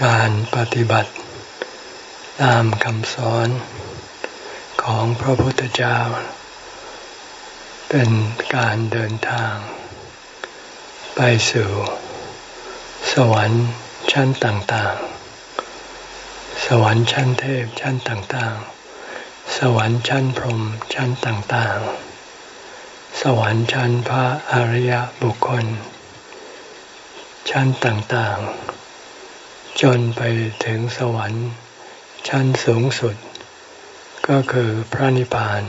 การปฏิบัติ ตามคำสอนของพระพุทธเจ้า เป็นการเดินทาง ไปสู่ สวรรค์ชั้นต่างๆ สวรรค์ชั้นเทพชั้นต่างๆ สวรรค์ชั้นพรหมชั้นต่างๆ สวรรค์ชั้นพระอริยบุคคล ชั้นต่างๆ จนไปถึงสวรรค์ชั้นสูงสุด ก็คือพระนิพพาน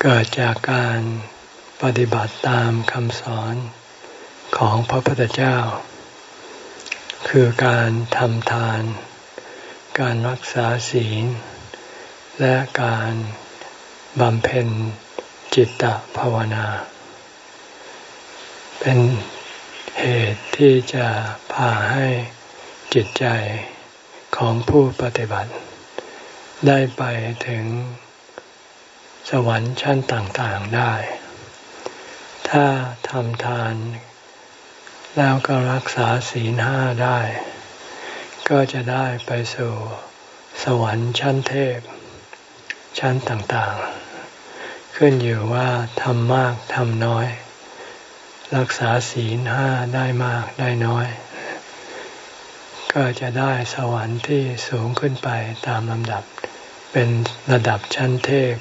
เกิดจากการปฏิบัติตามคำสอนของพระพุทธเจ้า คือการทำทาน การรักษาศีล และการบำเพ็ญจิตตภาวนา เป็น เหตุที่จะพาให้จิตใจของผู้ปฏิบัติ ได้ไปถึงสวรรค์ชั้นต่างๆได้ ถ้าทำทาน แล้วก็รักษาศีลห้าได้ ก็จะได้ไปสู่สวรรค์ชั้นเทพ ชั้นต่างๆ ขึ้นอยู่ว่าทำมากทำน้อย รักษาศีลห้าได้มากได้น้อย ก็จะได้สวรรค์ที่สูงขึ้นไปตามลำดับ เป็นระดับชั้นเทพ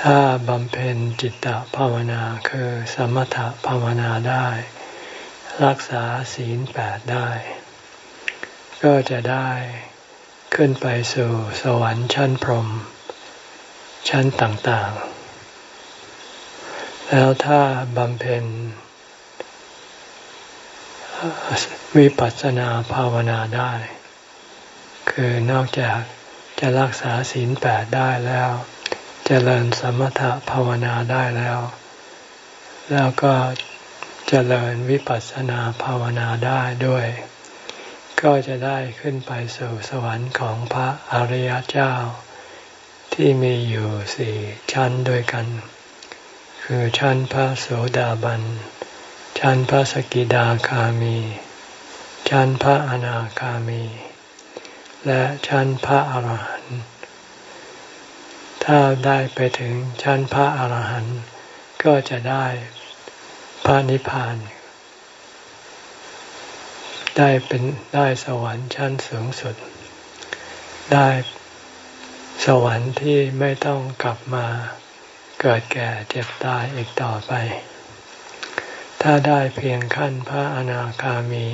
ถ้าบำเพ็ญจิตตภาวนาคือสมถภาวนาได้ รักษาศีลแปดได้ ก็จะได้ขึ้นไปสู่สวรรค์ชั้นพรหมชั้นต่างๆ แล้วถ้าบำเพ็ญวิปัสสนาภาวนาได้ คือนอกจากจะรักษาศีลแปดได้แล้วจเจริญสมถภาวนาได้แล้ว แล้วก็จเจริญวิปัสสนาภาวนาได้ด้วย ก็จะได้ขึ้นไปสู่สวรรค์ของพระอริยเจ้า ที่มีอยู่สี่ชั้นด้วยกัน คือชั้นพระโสดาบัน ชั้นพระสกิดาคามี ชั้นพระอนาคามี และชั้นพระอรหันต์ ถ้าได้ไปถึงชั้นพระอรหันต์ก็จะได้พระนิพพาน ได้เป็นได้สวรรค์ชั้นสูงสุด ได้สวรรค์ที่ไม่ต้องกลับมา เกิดแก่เจ็บตายอีกต่อไป ถ้าได้เพียงขั้นพระอนาคามี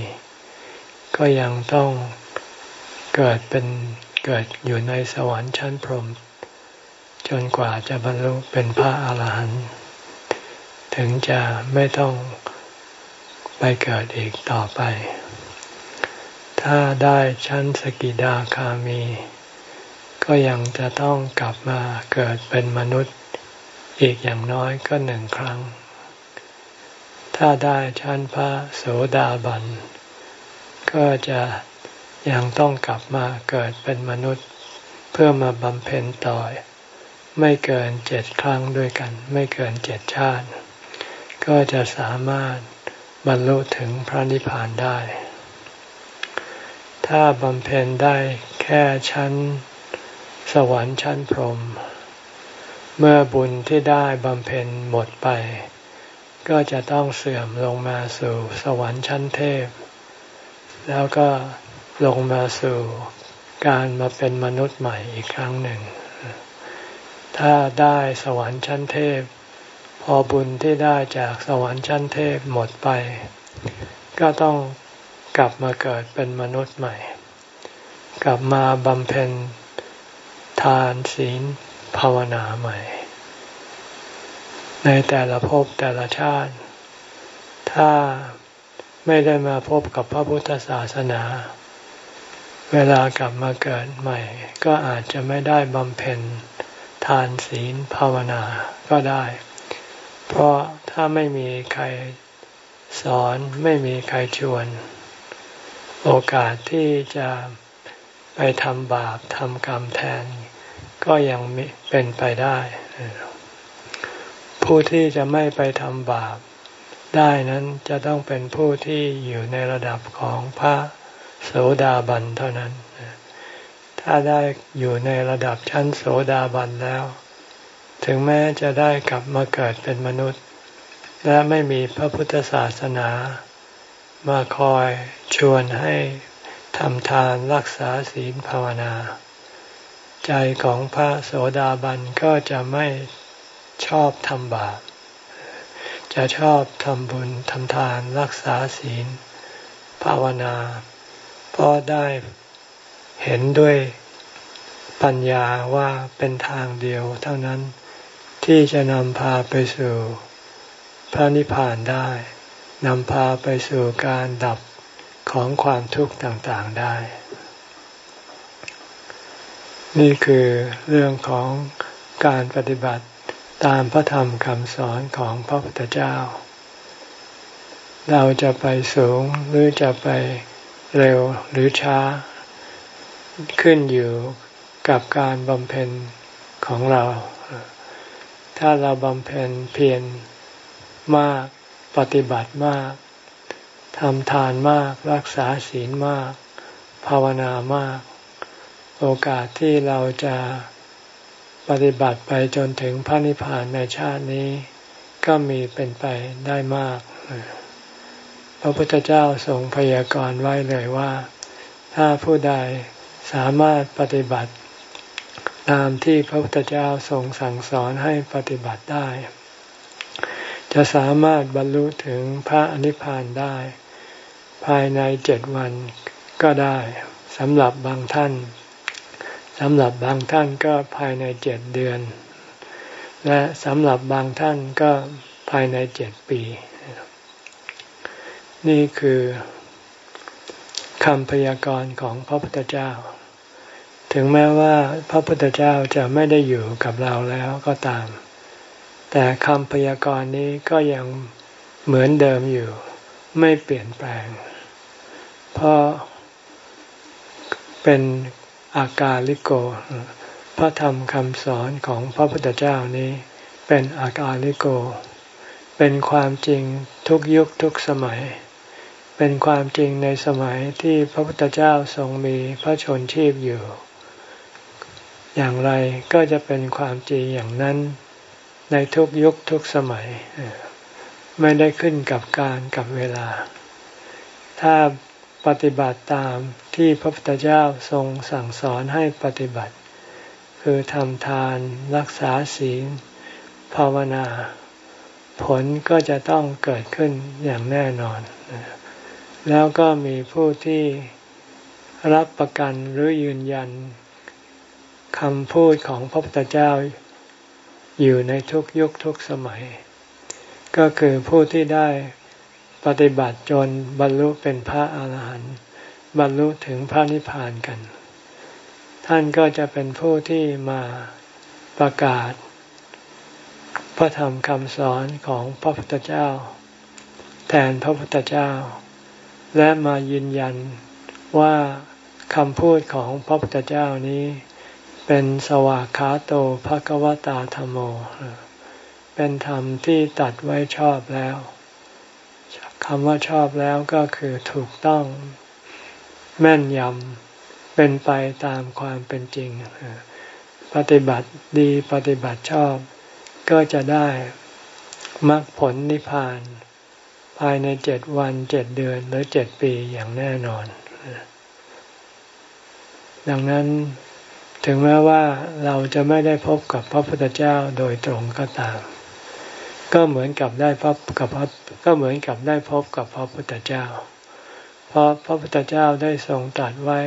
ก็ยังต้องเกิดเป็นเกิดอยู่ในสวรรค์ชั้นพรหมจนกว่าจะบรรลุเป็นพระอาหารหันต์ถึงจะไม่ต้องไปเกิดอีกต่อไป ถ้าได้ชั้นสกิดาคามี ก็ยังจะต้องกลับมาเกิดเป็นมนุษย์ อีกอย่างน้อยก็หนึ่งครั้ง ถ้าได้ชั้นพระโสดาบัน ก็จะยังต้องกลับมาเกิดเป็นมนุษย์ เพื่อมาบำเพ็ญต่อไม่เกินเจ็ดครั้งด้วยกัน ไม่เกินเจ็ดชาติ ก็จะสามารถบรรลุถึงพระนิพพานได้ ถ้าบำเพ็ญได้แค่ชั้นสวรรค์ชั้นพรหม เมื่อบุญที่ได้บำเพ็ญหมดไป ก็จะต้องเสื่อมลงมาสู่สวรรค์ชั้นเทพ แล้วก็ลงมาสู่การมาเป็นมนุษย์ใหม่อีกครั้งหนึ่ง ถ้าได้สวรรค์ชั้นเทพ พอบุญที่ได้จากสวรรค์ชั้นเทพหมดไป ก็ต้องกลับมาเกิดเป็นมนุษย์ใหม่ กลับมาบำเพ็ญทานศีล ภาวนาใหม่ ในแต่ละภพแต่ละชาติ ถ้าไม่ได้มาพบกับพระพุทธศาสนา เวลากลับมาเกิดใหม่ ก็อาจจะไม่ได้บำเพ็ญทานศีลภาวนาก็ได้ เพราะถ้าไม่มีใครสอนไม่มีใครชวน โอกาสที่จะไปทำบาปทำกรรมแทน ก็ยังเป็นไปได้ ผู้ที่จะไม่ไปทำบาปได้นั้นจะต้องเป็นผู้ที่อยู่ในระดับของพระโสดาบันเท่านั้น ถ้าได้อยู่ในระดับชั้นโสดาบันแล้ว ถึงแม้จะได้กลับมาเกิดเป็นมนุษย์ และไม่มีพระพุทธศาสนา มาคอยชวนให้ทำทานรักษาศีลภาวนา ใจของพระโสดาบันก็จะไม่ชอบทำบาป จะชอบทำบุญทำทานรักษาศีล ภาวนา เพราะได้เห็นด้วยปัญญาว่าเป็นทางเดียวเท่านั้นที่จะนำพาไปสู่พระนิพพานได้นำพาไปสู่การดับของความทุกข์ต่างๆได้ นี่คือเรื่องของการปฏิบัติตามพระธรรมคำสอนของพระพุทธเจ้า เราจะไปสูงหรือจะไปเร็วหรือช้า ขึ้นอยู่กับการบำเพ็ญของเรา ถ้าเราบำเพ็ญเพียรมากปฏิบัติมากทำทานมากรักษาศีลมาก ภาวนามาก โอกาสที่เราจะปฏิบัติไปจนถึงพระนิพพานในชาตินี้ ก็มีเป็นไปได้มาก พระพุทธเจ้าทรงพยากรณ์ไว้เลยว่า ถ้าผู้ใดสามารถปฏิบัติ ตามที่พระพุทธเจ้าทรงสั่งสอนให้ปฏิบัติได้ จะสามารถบรรลุถึงพระอนิพพานได้ ภายในเจ็ดวันก็ได้สำหรับบางท่าน สำหรับบางท่านก็ภายในเจ็ดเดือน และสำหรับบางท่านก็ภายในเจ็ดปี นี่คือคำพยากรณ์ของพระพุทธเจ้า ถึงแม้ว่าพระพุทธเจ้าจะไม่ได้อยู่กับเราแล้วก็ตาม แต่คำพยากรณ์นี้ก็ยังเหมือนเดิมอยู่ ไม่เปลี่ยนแปลง เพราะเป็น อากาลิโก พระธรรมคำสอนของพระพุทธเจ้านี้ เป็นอากาลิโก เป็นความจริงทุกยุคทุกสมัย เป็นความจริงในสมัยที่พระพุทธเจ้าทรงมีพระชนชีพอยู่ อย่างไรก็จะเป็นความจริงอย่างนั้นในทุกยุคทุกสมัย ไม่ได้ขึ้นกับการกับเวลา ถ้า ปฏิบัติตามที่พระพุทธเจ้าทรงสั่งสอนให้ปฏิบัติ คือทำทานรักษาศีล ภาวนา ผลก็จะต้องเกิดขึ้นอย่างแน่นอน แล้วก็มีผู้ที่รับประกันหรือยืนยันคำพูดของพระพุทธเจ้าอยู่ในทุกยุคทุกสมัย ก็คือผู้ที่ได้ ปฏิบัติจนบรรลุเป็นพระอาหารหันต์บรรลุถึงพระนิพพานกัน ท่านก็จะเป็นผู้ที่มาประกาศ พระธรรมคำสอนของพระพุทธเจ้า แทนพระพุทธเจ้า และมายืนยันว่าคำพูดของพระพุทธเจ้านี้ เป็นสวากขาโตภะกวตาธรรมโม เป็นธรรมที่ตัดไว้ชอบแล้ว คำว่าชอบแล้วก็คือถูกต้องแม่นยำเป็นไปตามความเป็นจริง ปฏิบัติดีปฏิบัติชอบ ก็จะได้มรรคผลนิพพาน ภายในเจ็ดวันเจ็ดเดือนหรือเจ็ดปีอย่างแน่นอน ดังนั้นถึงแม้ว่าเราจะไม่ได้พบกับพระพุทธเจ้าโดยตรงก็ตาม ก็เหมือนกับได้พบกับพระก็เหมือนกับได้พบกับพระพุทธเจ้า เพราะพระพุทธเจ้าได้ทรงตรัสไว้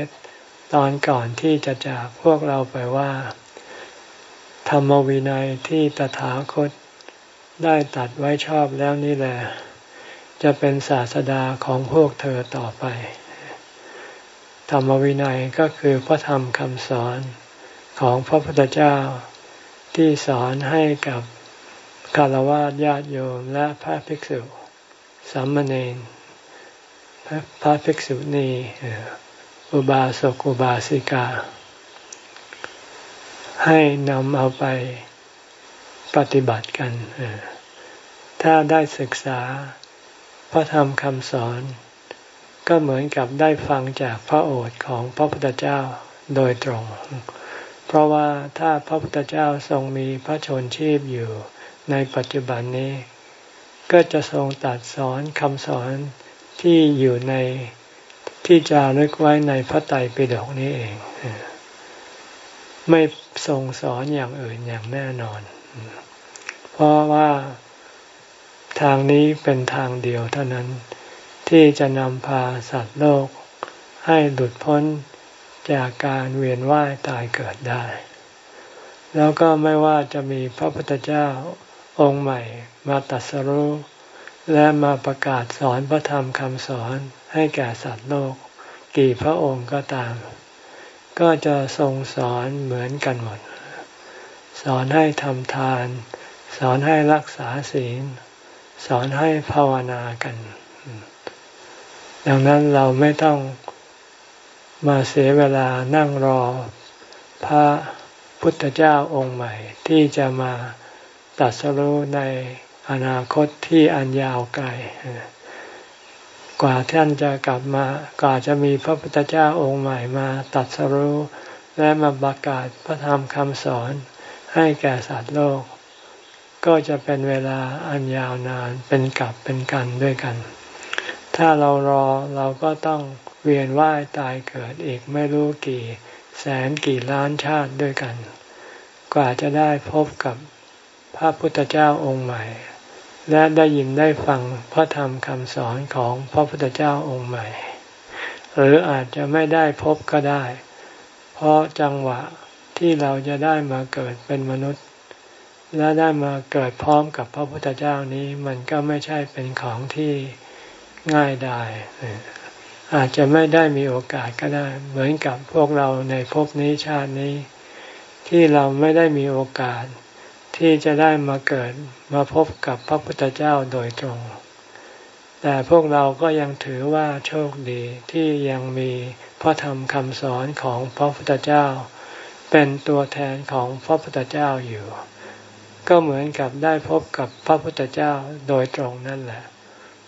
ตอนก่อนที่จะจากพวกเราไปว่า ธรรมวินัยที่ตถาคตได้ตัดไว้ชอบแล้วนี่แหละ จะเป็นศาสดาของพวกเธอต่อไป ธรรมวินัยก็คือพระธรรมคำสอนของพระพุทธเจ้าที่สอนให้กับ คารวะญาติโยมและพระภิกษุสามเณรพระภิกษุณีอุบาสกอุบาสิกา ให้นำเอาไปปฏิบัติกัน ถ้าได้ศึกษาพระธรรมคำสอน ก็เหมือนกับได้ฟังจากพระโอษฐ์ของพระพุทธเจ้าโดยตรง เพราะว่าถ้าพระพุทธเจ้าทรงมีพระชนชีพอยู่ ในปัจจุบันนี้ ก็จะทรงตัดสอนคำสอนที่อยู่ในที่จารึกไว้ในพระไตรปิฎกนี้เอง ไม่ทรงสอนอย่างอื่นอย่างแน่นอน เพราะว่าทางนี้เป็นทางเดียวเท่านั้น ที่จะนำพาสัตว์โลก ให้หลุดพ้นจากการเวียนว่ายตายเกิดได้ แล้วก็ไม่ว่าจะมีพระพุทธเจ้า องค์ใหม่มาตัดสรู้และมาประกาศสอนพระธรรมคำสอนให้แก่สัตว์โลก กี่พระองค์ก็ตาม ก็จะทรงสอนเหมือนกันหมด สอนให้ทำทาน สอนให้รักษาศีล สอนให้ภาวนากัน ดังนั้นเราไม่ต้องมาเสียเวลานั่งรอ พระพุทธเจ้าองค์ใหม่ที่จะมา ตัดสรู้ในอนาคตที่อันยาวไกลกว่าท่านจะกลับมากว่าจะมีพระพุทธเจ้าองค์ใหม่มาตัดสรู้และมาประกาศพระธรรมคำสอนให้แก่สัตว์โลก ก็จะเป็นเวลาอันยาวนานเป็นกลับเป็นกันด้วยกัน ถ้าเรารอเราก็ต้องเวียนว่ายตายเกิดอีกไม่รู้กี่ แสนกี่ล้านชาติด้วยกัน กว่าจะได้พบกับ พระพุทธเจ้าองค์ใหม่ และได้ยินได้ฟังพระธรรมคำสอนของพระพุทธเจ้าองค์ใหม่ หรืออาจจะไม่ได้พบก็ได้ เพราะจังหวะที่เราจะได้มาเกิดเป็นมนุษย์ และได้มาเกิดพร้อมกับพระพุทธเจ้านี้มันก็ไม่ใช่เป็นของที่ง่ายได้อาจจะไม่ได้มีโอกาสก็ได้ เหมือนกับพวกเราในภพนี้ชาตินี้ ที่เราไม่ได้มีโอกาส ที่จะได้มาเกิดมาพบกับพระพุทธเจ้าโดยตรง แต่พวกเราก็ยังถือว่าโชคดีที่ยังมีพระธรรมคำสอนของพระพุทธเจ้า เป็นตัวแทนของพระพุทธเจ้าอยู่ ก็เหมือนกับได้พบกับพระพุทธเจ้าโดยตรงนั่นแหละ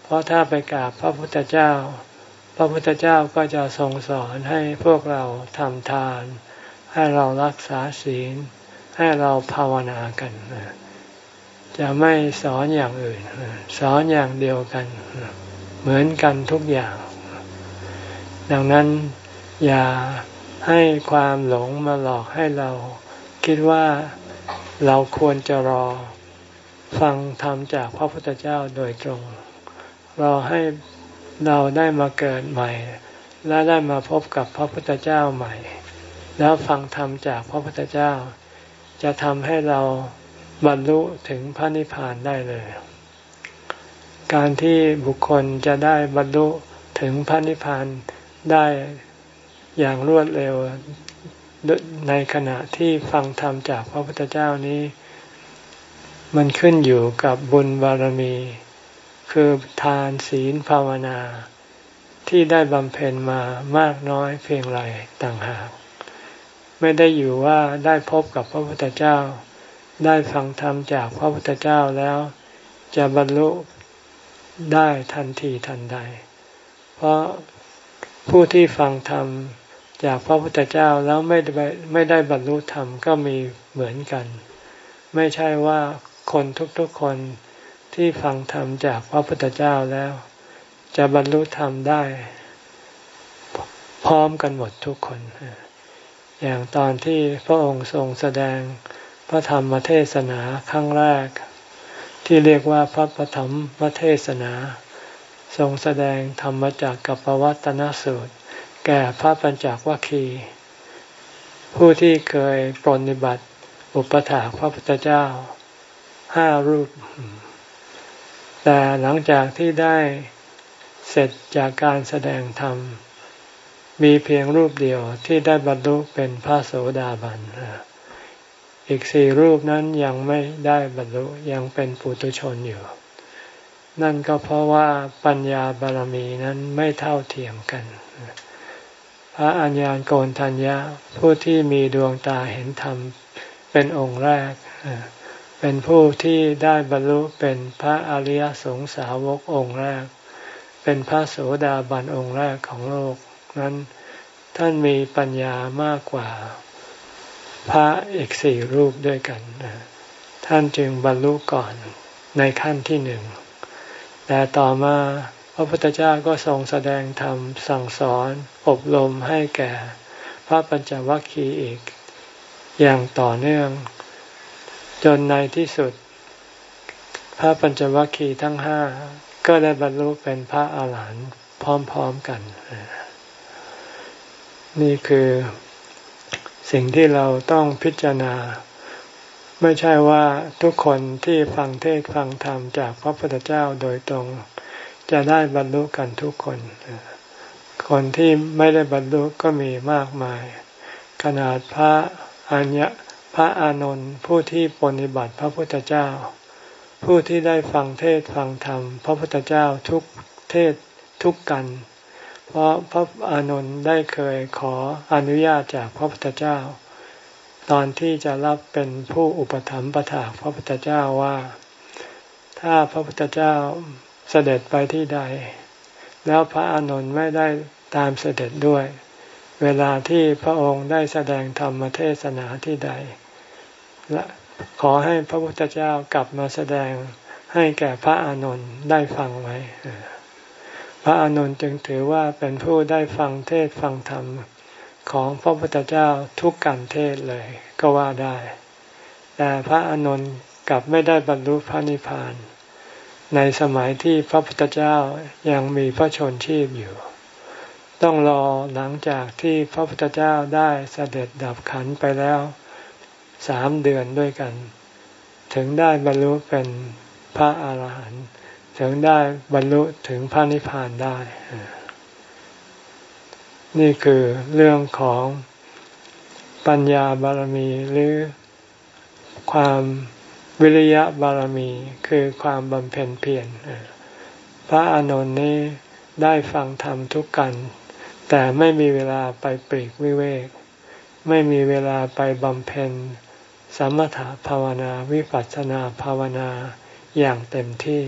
เพราะถ้าไปกราบพระพุทธเจ้า พระพุทธเจ้าก็จะทรงสอนให้พวกเราทำทาน ให้เรารักษาศีล ให้เราภาวนากัน จะไม่สอนอย่างอื่น สอนอย่างเดียวกัน เหมือนกันทุกอย่าง ดังนั้นอย่าให้ความหลงมาหลอกให้เราคิดว่าเราควรจะรอฟังธรรมจากพระพุทธเจ้าโดยตรง รอให้เราได้มาเกิดใหม่ และได้มาพบกับพระพุทธเจ้าใหม่ แล้วฟังธรรมจากพระพุทธเจ้า จะทำให้เราบรรลุถึงพระนิพพานได้เลย การที่บุคคลจะได้บรรลุถึงพระนิพพานได้อย่างรวดเร็วในขณะที่ฟังธรรมจากพระพุทธเจ้านี้ มันขึ้นอยู่กับบุญบารมี คือทานศีลภาวนา ที่ได้บำเพ็ญมามากน้อยเพียงไรต่างหาก ไม่ได้อยู่ว่าได้พบกับพระพุทธเจ้า ได้ฟังธรรมจากพระพุทธเจ้าแล้ว จะบรรลุได้ทันทีทันใด เพราะผู้ที่ฟังธรรมจากพระพุทธเจ้าแล้วไม่ได้ไม่ได้บรรลุธรรมก็มีเหมือนกัน ไม่ใช่ว่าคนทุกๆคนที่ฟังธรรมจากพระพุทธเจ้าแล้ว จะบรรลุธรรมได้ พร้อมกันหมดทุกคน อย่างตอนที่พระองค์ทรงแสดงพระธรรมเทศนาครั้งแรก ที่เรียกว่าพระปฐมเทศนา ทรงแสดงธรรมจากกัปวัตนสูตร แก่พระปัญจวัคคีย์ผู้ที่เคยปรนิบัติอุปถาพระพุทธเจ้าห้ารูป แต่หลังจากที่ได้เสร็จจากการแสดงธรรม มีเพียงรูปเดียวที่ได้บรรลุเป็นพระโสดาบัน อีกสี่รูปนั้นยังไม่ได้บรรลุยังเป็นปุถุชนอยู่ นั่นก็เพราะว่าปัญญาบารมีนั้นไม่เท่าเทียมกัน พระอัญญาณโกนทัญญาผู้ที่มีดวงตาเห็นธรรมเป็นองค์แรก เป็นผู้ที่ได้บรรลุเป็นพระอริยสงสาวกองค์แรก เป็นพระโสดาบันองค์แรกของโลก นั้นท่านมีปัญญามากกว่าพระอีกสี่รูปด้วยกัน ท่านจึงบรรลุก่อนในขั้นที่หนึ่ง แต่ต่อมาพระพุทธเจ้าก็ทรงแสดงธรรมสั่งสอนอบรมให้แก่ พระปัญจวัคคีย์อีก อย่างต่อเนื่อง จนในที่สุด พระปัญจวัคคีย์ทั้งห้าก็ได้บรรลุเป็นพระอาหารหันต์พร้อมๆกัน นี่คือสิ่งที่เราต้องพิจารณา ไม่ใช่ว่าทุกคนที่ฟังเทศฟังธรรมจากพระพุทธเจ้าโดยตรง จะได้บรรลุกันทุกคน คนที่ไม่ได้บรรลุก็มีมากมาย ขนาดพระอัญญะพระอานนท์ผู้ที่ปฏิบัติพระพุทธเจ้า ผู้ที่ได้ฟังเทศฟังธรรม พระพุทธเจ้าทุกเทศทุกกัน เพราะพระอานนท์ได้เคยขออนุญาตจากพระพุทธเจ้า ตอนที่จะรับเป็นผู้อุปถัมภ์ประถากพระพุทธเจ้าว่า ถ้าพระพุทธเจ้าเสด็จไปที่ใด แล้วพระอานนท์ไม่ได้ตามเสด็จด้วย เวลาที่พระองค์ได้แสดงธรรมเทศนาที่ใดและขอให้พระพุทธเจ้ากลับมาแสดงให้แก่พระอานนท์ได้ฟังไว้ พระอานนท์จึงถือว่าเป็นผู้ได้ฟังเทศฟังธรรมของพระพุทธเจ้าทุกการเทศเลยก็ว่าได้ แต่พระอานนท์กลับไม่ได้บรรลุพระนิพพาน ในสมัยที่พระพุทธเจ้ายังมีพระชนชีพอยู่ ต้องรอหลังจากที่พระพุทธเจ้าได้เสด็จดับขันไปแล้วสามเดือนด้วยกัน ถึงได้บรรลุเป็นพระอาหารหันต์ ถึงได้บรรลุถึงพระนิพพานได้ นี่คือเรื่องของปัญญาบารมีหรือความวิริยะบารมีคือความบำเพ็ญเพียรพระอานนท์นี้ได้ฟังธรรมทุกกัน แต่ไม่มีเวลาไปปรีกวิเวก ไม่มีเวลาไปบำเพ็ญสมถภาวนาวิปัสสนาภาวนาอย่างเต็มที่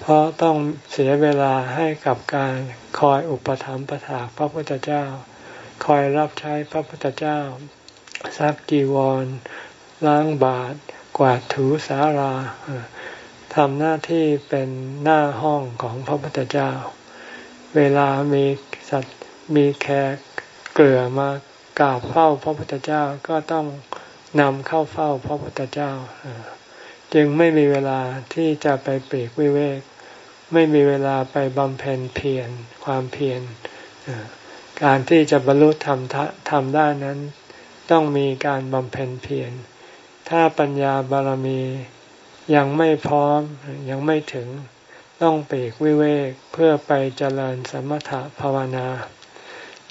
เพราะต้องเสียเวลาให้กับการคอยอุปถัมภ์ประถากพระพุทธเจ้า คอยรับใช้พระพุทธเจ้าซักจีวร ล้างบาตรกวาดถูสาราทำหน้าที่เป็นหน้าห้องของพระพุทธเจ้า เวลามีสัตว์มีแขกเกลือมากราบเฝ้าพระพุทธเจ้าก็ต้องนำเข้าเฝ้าพระพุทธเจ้า จึงไม่มีเวลาที่จะไปเปรีกวิเวก ไม่มีเวลาไปบำเพ็ญเพียรความเพียรการที่จะบรรลุธรรมทำได้นั้น ต้องมีการบำเพ็ญเพียรถ้าปัญญาบารมียังไม่พร้อมยังไม่ถึงต้องเปรกวิเวกเพื่อไปเจริญสมถภาวนา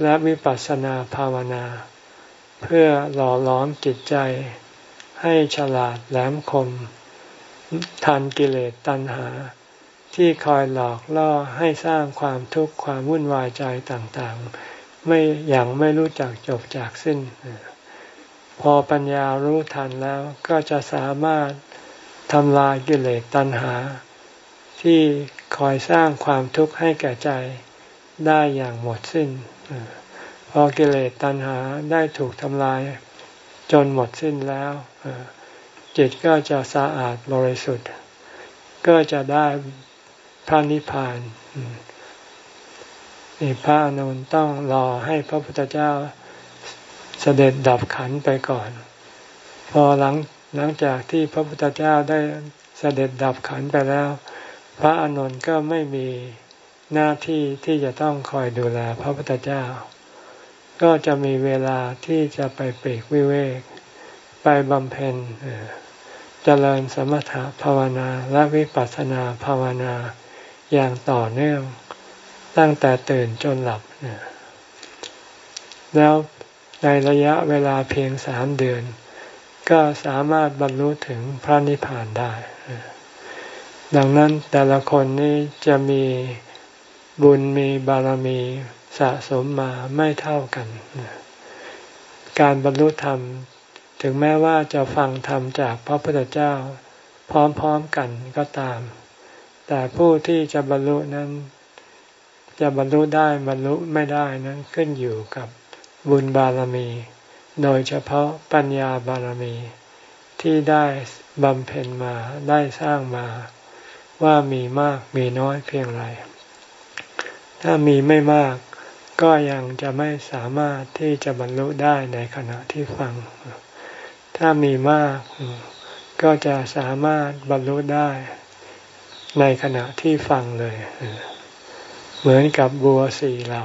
และวิปัสสนาภาวนา เพื่อหล่อล้อมจิตใจให้ฉลาดแหลมคม ทันกิเลสตัณหา ที่คอยหลอกล่อให้สร้างความทุกข์ความวุ่นวายใจต่างๆ ไม่อย่างไม่รู้จักจบจากสิ้น พอปัญญารู้ทันแล้วก็จะสามารถทำลายกิเลสตัณหา ที่คอยสร้างความทุกข์ให้แก่ใจได้อย่างหมดสิ้น พอกิเลสตัณหาได้ถูกทำลายจนหมดสิ้นแล้ว จิตก็จะสะอาดบริสุทธิ์ ก็จะได้พระนิพพานนี่พระอนุนต้องรอให้พระพุทธเจ้าเสด็จดับขันไปก่อน พอหลังหลังจากที่พระพุทธเจ้าได้เสด็จดับขันไปแล้ว พระอนุนก็ไม่มีหน้าที่ที่จะต้องคอยดูแลพระพุทธเจ้า ก็จะมีเวลาที่จะไปเปรกวิเวก ไปบำเพ็ญ เจริญสมถะภาวนาและวิปัสสนาภาวนาอย่างต่อเนื่อง ตั้งแต่ตื่นจนหลับ แล้วในระยะเวลาเพียงสามเดือน ก็สามารถบรรลุถึงพระนิพพานได้ ดังนั้นแต่ละคนนี้จะมีบุญมีบารมีสะสมมาไม่เท่ากัน การบรรลุธรรม ถึงแม้ว่าจะฟังธรรมจากพระพุทธเจ้า พร้อมๆกันก็ตาม แต่ผู้ที่จะบรรลุนั้น จะบรรลุได้บรรลุไม่ได้นั้นขึ้นอยู่กับบุญบารมี โดยเฉพาะปัญญาบารมี ที่ได้บำเพ็ญมาได้สร้างมา ว่ามีมากมีน้อยเพียงไร ถ้ามีไม่มากก็ยังจะไม่สามารถที่จะบรรลุได้ในขณะที่ฟัง ถ้ามีมาก ก็จะสามารถบรรลุได้ในขณะที่ฟังเลย เหมือนกับบัวสี่เหล่า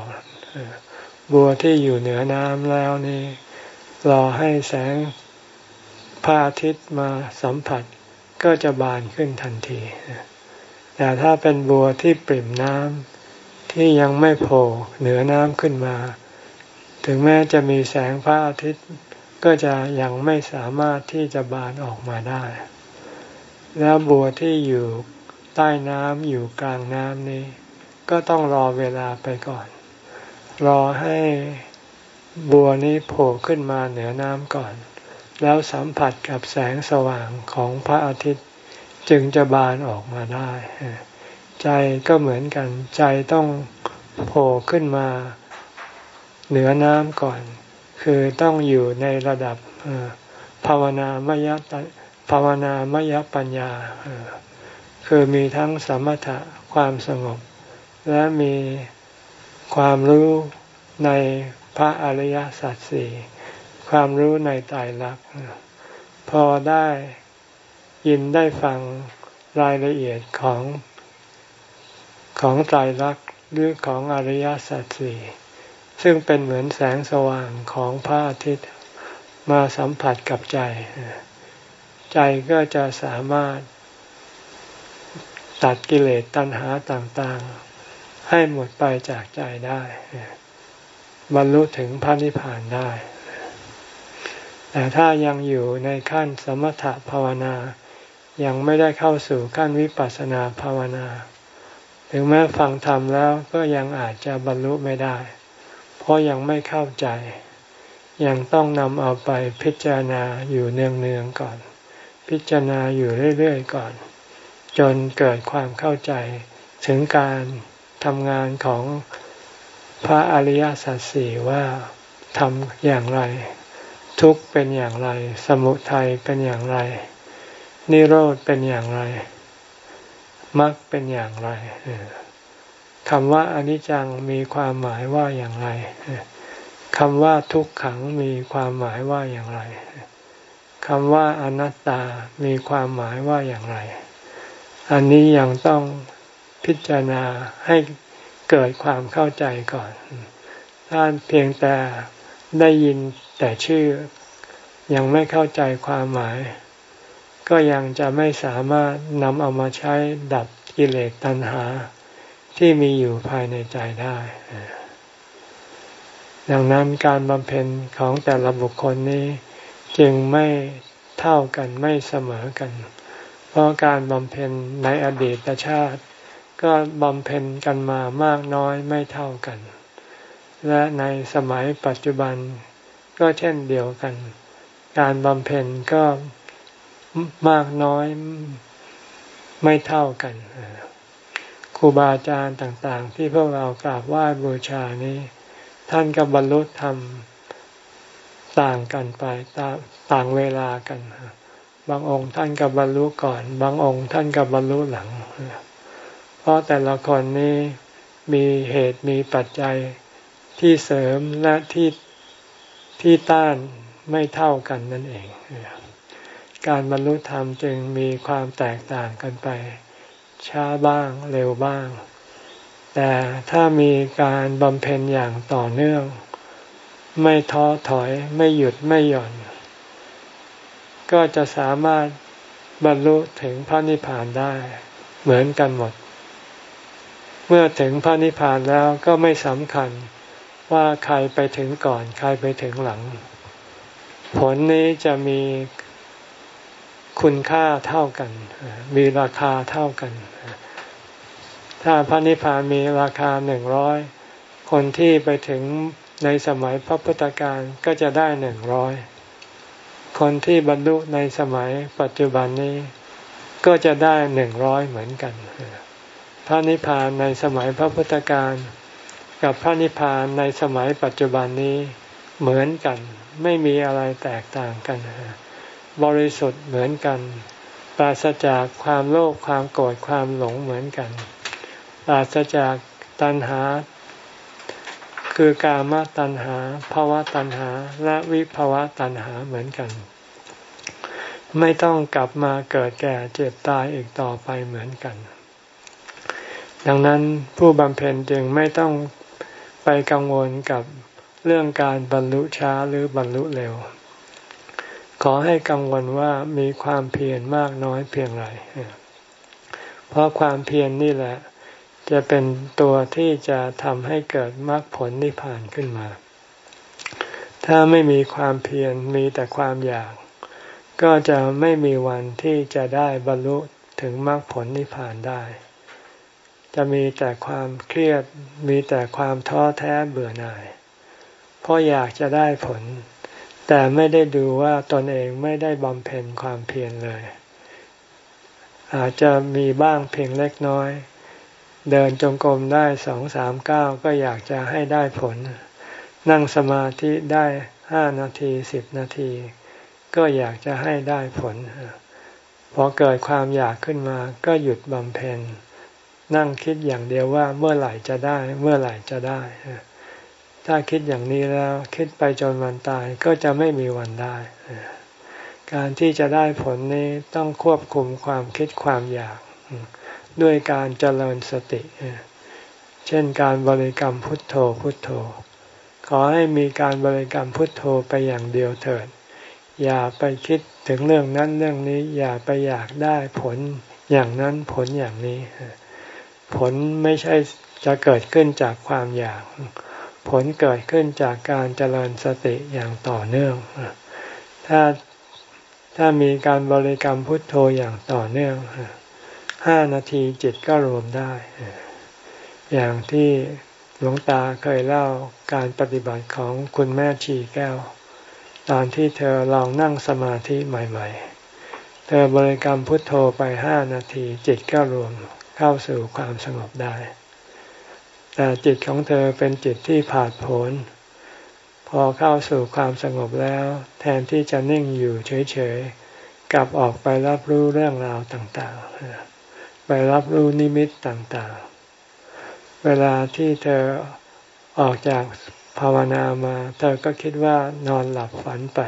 บัวที่อยู่เหนือน้ำแล้วนี่รอให้แสงพระอาทิตย์มาสัมผัสก็จะบานขึ้นทันทีแต่ถ้าเป็นบัวที่ปริ่มน้ำที่ยังไม่โผล่เหนือน้ำขึ้นมา ถึงแม้จะมีแสงพระอาทิตย์ ก็จะยังไม่สามารถที่จะบานออกมาได้ แล้วบัวที่อยู่ใต้น้ำอยู่กลางน้ำนี้ ก็ต้องรอเวลาไปก่อน รอให้บัวนี้โผล่ขึ้นมาเหนือน้ำก่อน แล้วสัมผัสกับแสงสว่างของพระอาทิตย์จึงจะบานออกมาได้ ใจก็เหมือนกัน ใจต้องโผล่ขึ้นมาเหนือน้ำก่อน คือต้องอยู่ในระดับภาวนามยภาวนามยปัญญา คือมีทั้งสมถะความสงบ และมีความรู้ในพระอริยสัจสี่ความรู้ในตายรักพอได้ยินได้ฟังรายละเอียดของของตายรักหรือของอริยสัจสี่ ซึ่งเป็นเหมือนแสงสว่างของพระอาทิตย์มาสัมผัสกับใจ ใจก็จะสามารถตัดกิเลสตัณหาต่างๆ ให้หมดไปจากใจได้ บรรลุถึงพระนิพพานได้ แต่ถ้ายังอยู่ในขั้นสมถภาวนา ยังไม่ได้เข้าสู่ขั้นวิปัสสนาภาวนา ถึงแม้ฟังธรรมแล้วก็ยังอาจจะบรรลุไม่ได้ เพราะยังไม่เข้าใจ ยังต้องนำเอาไปพิจารณาอยู่เนืองๆก่อน พิจารณาอยู่เรื่อยๆก่อน จนเกิดความเข้าใจถึงการทำงานของพระอริยสัจสี่ว่าทำอย่างไร ทุกเป็นอย่างไร สมุทัยเป็นอย่างไร นิโรธเป็นอย่างไรมรรคเป็นอย่างไร คำว่าอนิจจังมีความหมายว่าอย่างไรคำว่าทุกขังมีความหมายว่าอย่างไรคำว่าอนัตตามีความหมายว่าอย่างไร อันนี้ยังต้องพิจารณาให้เกิดความเข้าใจก่อน ถ้าเพียงแต่ได้ยินแต่ชื่อ ยังไม่เข้าใจความหมาย ก็ยังจะไม่สามารถนำเอามาใช้ดับกิเลสตัณหา ที่มีอยู่ภายในใจได้ ดังนั้นการบำเพ็ญของแต่ละบุคคลนี้ จึงไม่เท่ากันไม่เสมอกัน เพราะการบำเพ็ญในอดีตชาติ ก็บำเพ็ญกันมามากน้อยไม่เท่ากัน และในสมัยปัจจุบันก็เช่นเดียวกัน การบำเพ็ญก็มากน้อยไม่เท่ากันค รูบาอาจารย์ต่างๆ ที่พวกเรากราบไหว้บูชานี้ ท่านก็บรรลุธรรมต่างกันไปต่างเวลากัน บางองค์ท่านกับบรรลุก่อน บางองค์ท่านกับบรรลุหลัง เพราะแต่ละคนนี้มีเหตุมีปัจจัยที่เสริมและที่ที่ต้านไม่เท่ากันนั่นเอง การบรรลุธรรมจึงมีความแตกต่างกันไป ช้าบ้างเร็วบ้าง แต่ถ้ามีการบำเพ็ญอย่างต่อเนื่อง ไม่ท้อถอยไม่หยุดไม่หย่อน ก็จะสามารถบรรลุถึงพระนิพพานได้เหมือนกันหมด เมื่อถึงพระนิพพานแล้วก็ไม่สำคัญว่าใครไปถึงก่อนใครไปถึงหลัง ผลนี้จะมีคุณค่าเท่ากัน มีราคาเท่ากัน ถ้าพระนิพพานมีราคาหนึ่งร้อยคนที่ไปถึงในสมัยพระพุทธการก็จะได้หนึ่งร้อยคนที่บรรลุในสมัยปัจจุบันนี้ ก็จะได้หนึ่งร้อยเหมือนกัน พระนิพพานในสมัยพระพุทธการกับพระนิพพานในสมัยปัจจุบันนี้เหมือนกัน ไม่มีอะไรแตกต่างกัน บริสุทธิ์เหมือนกัน ปราศจากความโลภความโกรธความหลงเหมือนกัน ปราศจากตัณหา คือกามตัณหาภาวะตัณหา และวิภาวะตัณหาเหมือนกัน ไม่ต้องกลับมาเกิดแก่เจ็บตายอีกต่อไปเหมือนกัน ดังนั้นผู้บำเพ็ญจึงไม่ต้องไปกังวลกับเรื่องการบรรลุช้าหรือบรรลุเร็ว ขอให้กังวลว่ามีความเพียรมากน้อยเพียงไร เพราะความเพียรนนี่แหละ จะเป็นตัวที่จะทำให้เกิดมรรคผลนิพพานขึ้นมา ถ้าไม่มีความเพียรมีแต่ความอยาก ก็จะไม่มีวันที่จะได้บรรลุถึงมรรคผลนิพพานได้ จะมีแต่ความเครียดมีแต่ความท้อแท้เบื่อหน่าย เพราะอยากจะได้ผล แต่ไม่ได้ดูว่าตนเองไม่ได้บำเพ็ญความเพียรเลย อาจจะมีบ้างเพียงเล็กน้อย เดินจงกรมได้สองสามเก้าก็อยากจะให้ได้ผล นั่งสมาธิได้ห้านาทีสิบนาที ก็อยากจะให้ได้ผล พอเกิดความอยากขึ้นมาก็หยุดบำเพ็ญ นั่งคิดอย่างเดียวว่าเมื่อไหร่จะได้เมื่อไหร่จะได้ ถ้าคิดอย่างนี้แล้วคิดไปจนวันตายก็จะไม่มีวันได้ การที่จะได้ผลนี้ต้องควบคุมความคิดความอยาก ด้วยการเจริญสติ เช่นการบริกรรมพุทโธพุทโธ ขอให้มีการบริกรรมพุทโธไปอย่างเดียวเถิด อย่าไปคิดถึงเรื่องนั้นเรื่องนี้อย่าไปอยากได้ผลอย่างนั้นผลอย่างนี้ ผลไม่ใช่จะเกิดขึ้นจากความอยาก ผลเกิดขึ้นจากการเจริญสติอย่างต่อเนื่อง ถ้าถ้ามีการบริกรรมพุทโธอย่างต่อเนื่อง ห้านาทีจิตก็รวมได้ อย่างที่หลวงตาเคยเล่าการปฏิบัติของคุณแม่ชีแก้ว ตอนที่เธอลองนั่งสมาธิใหม่ ๆ เธอบริกรรมพุทโธไปห้านาทีจิตก็รวมเข้าสู่ความสงบได้ แต่จิตของเธอเป็นจิตที่ผาดโผนพอเข้าสู่ความสงบแล้ว แทนที่จะนิ่งอยู่เฉยๆกลับออกไปรับรู้เรื่องราวต่างๆ รับรู้นิมิตต่างๆ เวลาที่เธอออกจากภาวนามา เธอก็คิดว่านอนหลับฝันไป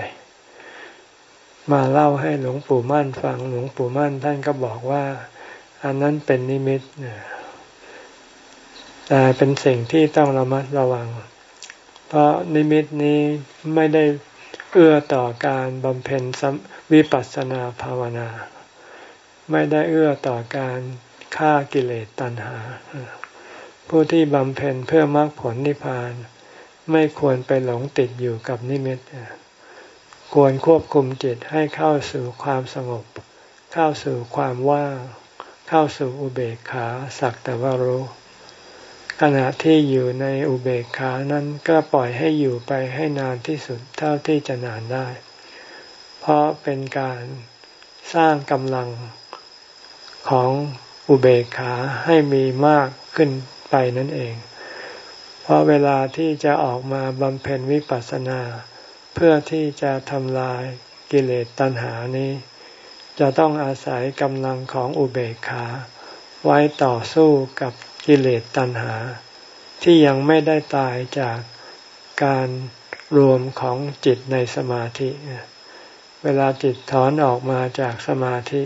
มาเล่าให้หลวงปู่มั่นฟังหลวงปู่มั่นท่านก็บอกว่า อันนั้นเป็นนิมิตแต่เป็นสิ่งที่ต้องระมัดระวัง เพราะนิมิตนี้ไม่ได้เอื้อต่อการบำเพ็ญวิปัสสนาภาวนา ไม่ได้เอื้อต่อการฆ่ากิเลสตัณหา ผู้ที่บำเพ็ญเพื่อมรรคผลนิพพาน ไม่ควรไปหลงติดอยู่กับนิมิต ควรควบคุมจิตให้เข้าสู่ความสงบ เข้าสู่ความว่าง เข้าสู่อุเบกขาสักแต่ว่ารู้ขณะที่อยู่ในอุเบกขานั้นก็ปล่อยให้อยู่ไปให้นานที่สุดเท่าที่จะนานได้ เพราะเป็นการสร้างกำลัง ของอุเบกขาให้มีมากขึ้นไปนั่นเอง เพราะเวลาที่จะออกมาบำเพ็ญวิปัสสนา เพื่อที่จะทำลายกิเลสตัณหานี้ จะต้องอาศัยกำลังของอุเบกขา ไว้ต่อสู้กับกิเลสตัณหา ที่ยังไม่ได้ตายจากการรวมของจิตในสมาธิ เวลาจิตถอนออกมาจากสมาธิ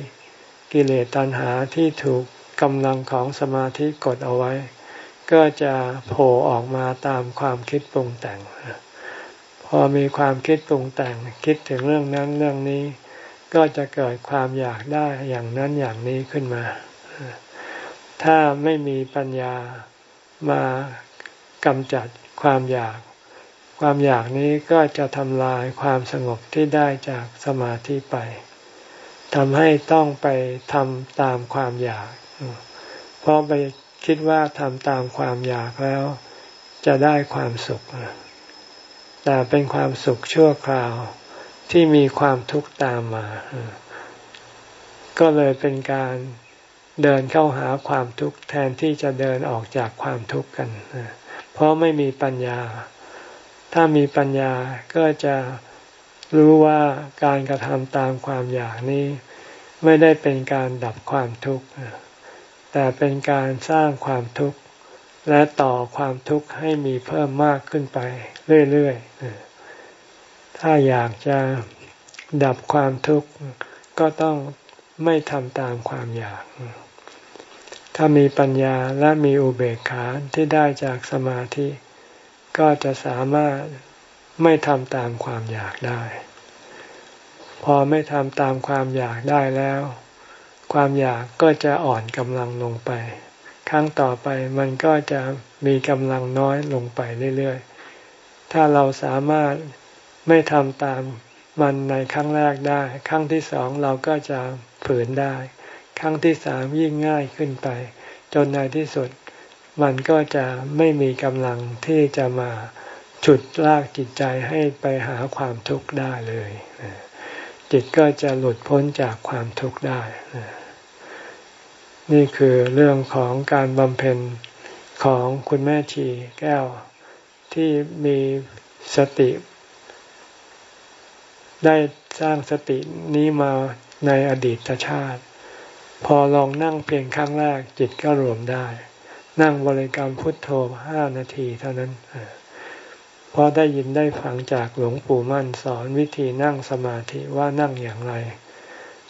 กิเลสตัณหาที่ถูกกำลังของสมาธิกดเอาไว้ ก็จะโผล่ออกมาตามความคิดปรุงแต่ง พอมีความคิดปรุงแต่ง คิดถึงเรื่องนั้นเรื่องนี้ ก็จะเกิดความอยากได้อย่างนั้นอย่างนี้ขึ้นมา ถ้าไม่มีปัญญามากำจัดความอยาก ความอยากนี้ก็จะทำลายความสงบที่ได้จากสมาธิไป ทำให้ต้องไปทำตามความอยากเพราะไปคิดว่าทำตามความอยากแล้ว จะได้ความสุข แต่เป็นความสุขชั่วคราวที่มีความทุกข์ตามมา ก็เลยเป็นการเดินเข้าหาความทุกข์แทนที่จะเดินออกจากความทุกข์กัน เพราะไม่มีปัญญา ถ้ามีปัญญาก็จะ รู้ว่าการกระทำตามความอยากนี้ ไม่ได้เป็นการดับความทุกข์ แต่เป็นการสร้างความทุกข์ และต่อความทุกข์ให้มีเพิ่มมากขึ้นไปเรื่อยๆ ถ้าอยากจะดับความทุกข์ก็ต้องไม่ทำตามความอยาก ถ้ามีปัญญาและมีอุเบกขาที่ได้จากสมาธิ ก็จะสามารถ ไม่ทำตามความอยากได้ พอไม่ทำตามความอยากได้แล้ว ความอยากก็จะอ่อนกำลังลงไป ครั้งต่อไปมันก็จะมีกำลังน้อยลงไปเรื่อยๆ ถ้าเราสามารถไม่ทำตามมันในครั้งแรกได้ ครั้งที่สองเราก็จะฝืนได้ ครั้งที่สามยิ่งง่ายขึ้นไป จนในที่สุด มันก็จะไม่มีกำลังที่จะมา ฉุดลากจิตใจให้ไปหาความทุกข์ได้เลย จิตก็จะหลุดพ้นจากความทุกข์ได้ นี่คือเรื่องของการบำเพ็ญของคุณแม่ชีแก้วที่มีสติ ได้สร้างสตินี้มาในอดีตชาติ พอลองนั่งเพียงครั้งแรกจิตก็รวมได้ นั่งบริกรรมพุทโธห้านาทีเท่านั้นเราะได้ยินได้ฟังจากหลวงปู่มั่นสอนวิธีนั่งสมาธิว่านั่งอย่างไร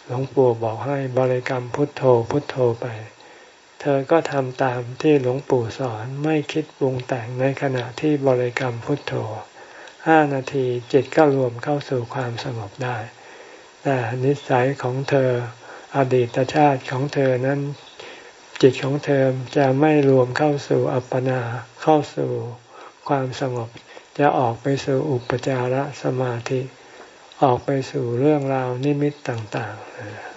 หลวงปู่บอกให้บริกรรมพุทโธพุทโธไป เธอก็ทำตามที่หลวงปู่สอนไม่คิดปรุงแต่งในขณะที่บริกรรมพุทโธห้านาทีจิตก็รวมเข้าสู่ความสงบได้ แต่นิสัยของเธออดีตชาติของเธอนั้น จิตของเธอจะไม่รวมเข้าสู่อัปปนาเข้าสู่ความสงบ จะออกไปสู่อุปจารสมาธิ ออกไปสู่เรื่องราวนิมิตต่าง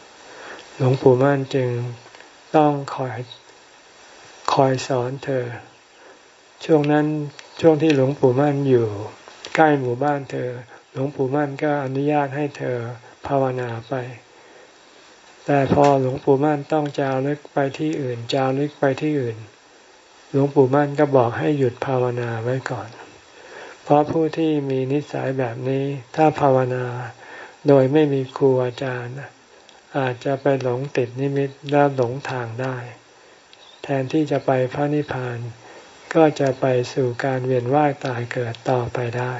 ๆ หลวงปู่มั่นจึงต้องคอยคอยสอนเธอ ช่วงนั้นช่วงที่หลวงปู่มั่นอยู่ ใกล้หมู่บ้านเธอ หลวงปู่มั่นก็อนุญาตให้เธอภาวนาไป แต่พอหลวงปู่มั่นต้องจารึกไปที่อื่น จารึกไปที่อื่น หลวงปู่มั่นก็บอกให้หยุดภาวนาไว้ก่อน ราะผู้ที่มีนิสัยแบบนี้ถ้าภาวนาโดยไม่มีครูอาจารย์ อาจจะไปหลงติดนิมิตและหลงทางได้ แทนที่จะไปพระนิพพาน ก็จะไปสู่การเวียนว่ายตายเกิดต่อไปได้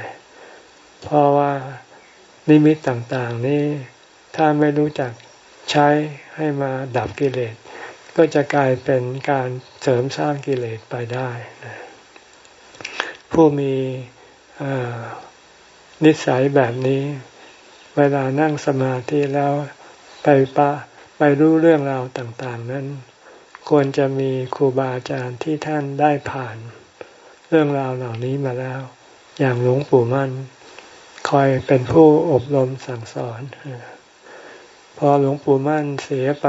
เพราะว่านิมิตต่างๆนี้ ถ้าไม่รู้จักใช้ให้มาดับกิเลส ก็จะกลายเป็นการเสริมสร้างกิเลสไปได้ ผู้มี นิสัยแบบนี้ เวลานั่งสมาธิแล้วไปปะไปรู้เรื่องราวต่าง ๆ นั้น ควรจะมีครูบาอาจารย์ที่ท่านได้ผ่าน เรื่องราวเหล่านี้มาแล้ว อย่างหลวงปู่มั่น คอยเป็นผู้อบรมสั่งสอน พอหลวงปู่มั่นเสียไป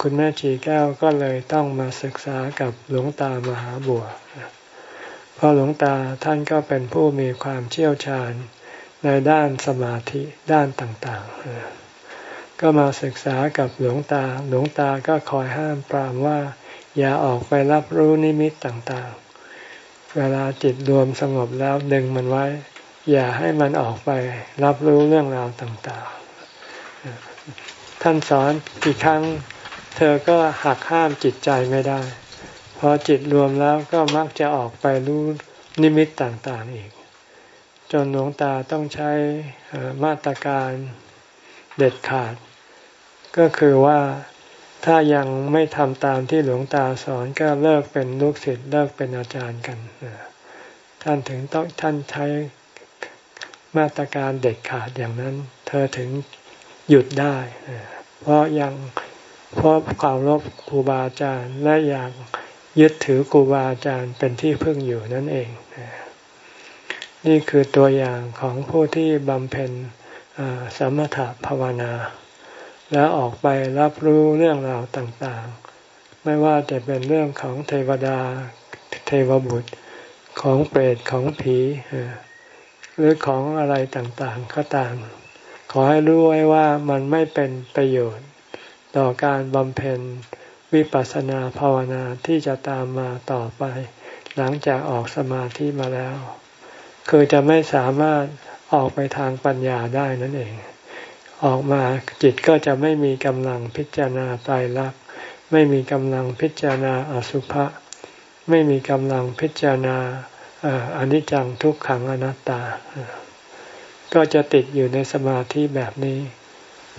คุณแม่ชีแก้วก็เลยต้องมาศึกษากับหลวงตามหาบัว เพราะหลวงตาท่านก็เป็นผู้มีความเชี่ยวชาญในด้านสมาธิด้านต่างๆ ก็มาศึกษากับหลวงตา หลวงตาก็คอยห้ามปรามว่า อย่าออกไปรับรู้นิมิตต่างๆ เวลาจิตรวมสงบแล้วดึงมันไว้ อย่าให้มันออกไปรับรู้เรื่องราวต่างๆ ท่านสอนกี่ครั้ง เธอก็หักห้ามจิตใจไม่ได้ พอจิตรวมแล้วก็มักจะออกไปรู้นิมิตต่างๆอีก จนหลวงตาต้องใช้มาตรการเด็ดขาด ก็คือว่าถ้ายังไม่ทำตามที่หลวงตาสอนก็เลิกเป็นลูกศิษย์เลิกเป็นอาจารย์กันท่านถึงต้องท่านใช้มาตรการเด็ดขาดอย่างนั้น เธอถึงหยุดได้ เพราะยังเพราะความรบครูบาอาจารย์และอยาก ยึดถือครูบาอาจารย์เป็นที่พึ่งอยู่นั่นเอง นี่คือตัวอย่างของผู้ที่บำเพ็ญสมถภาวนา แล้วออกไปรับรู้เรื่องราวต่างๆ ไม่ว่าจะเป็นเรื่องของเทวดา เทวบุตรของเปรตของผีหรือของอะไรต่างๆ ก็ตาม ขอให้รู้ไว้ว่ามันไม่เป็นประโยชน์ ต่อการบำเพ็ญ วิปัสสนาภาวนาที่จะตามมาต่อไป หลังจากออกสมาธิมาแล้ว คือจะไม่สามารถออกไปทางปัญญาได้นั่นเอง ออกมาจิตก็จะไม่มีกำลังพิจารณาตายรักไม่มีกำลังพิจารณาอสุภะไม่มีกำลังพิจารณาอนิจจังทุกขังอนัตตา ก็จะติดอยู่ในสมาธิแบบนี้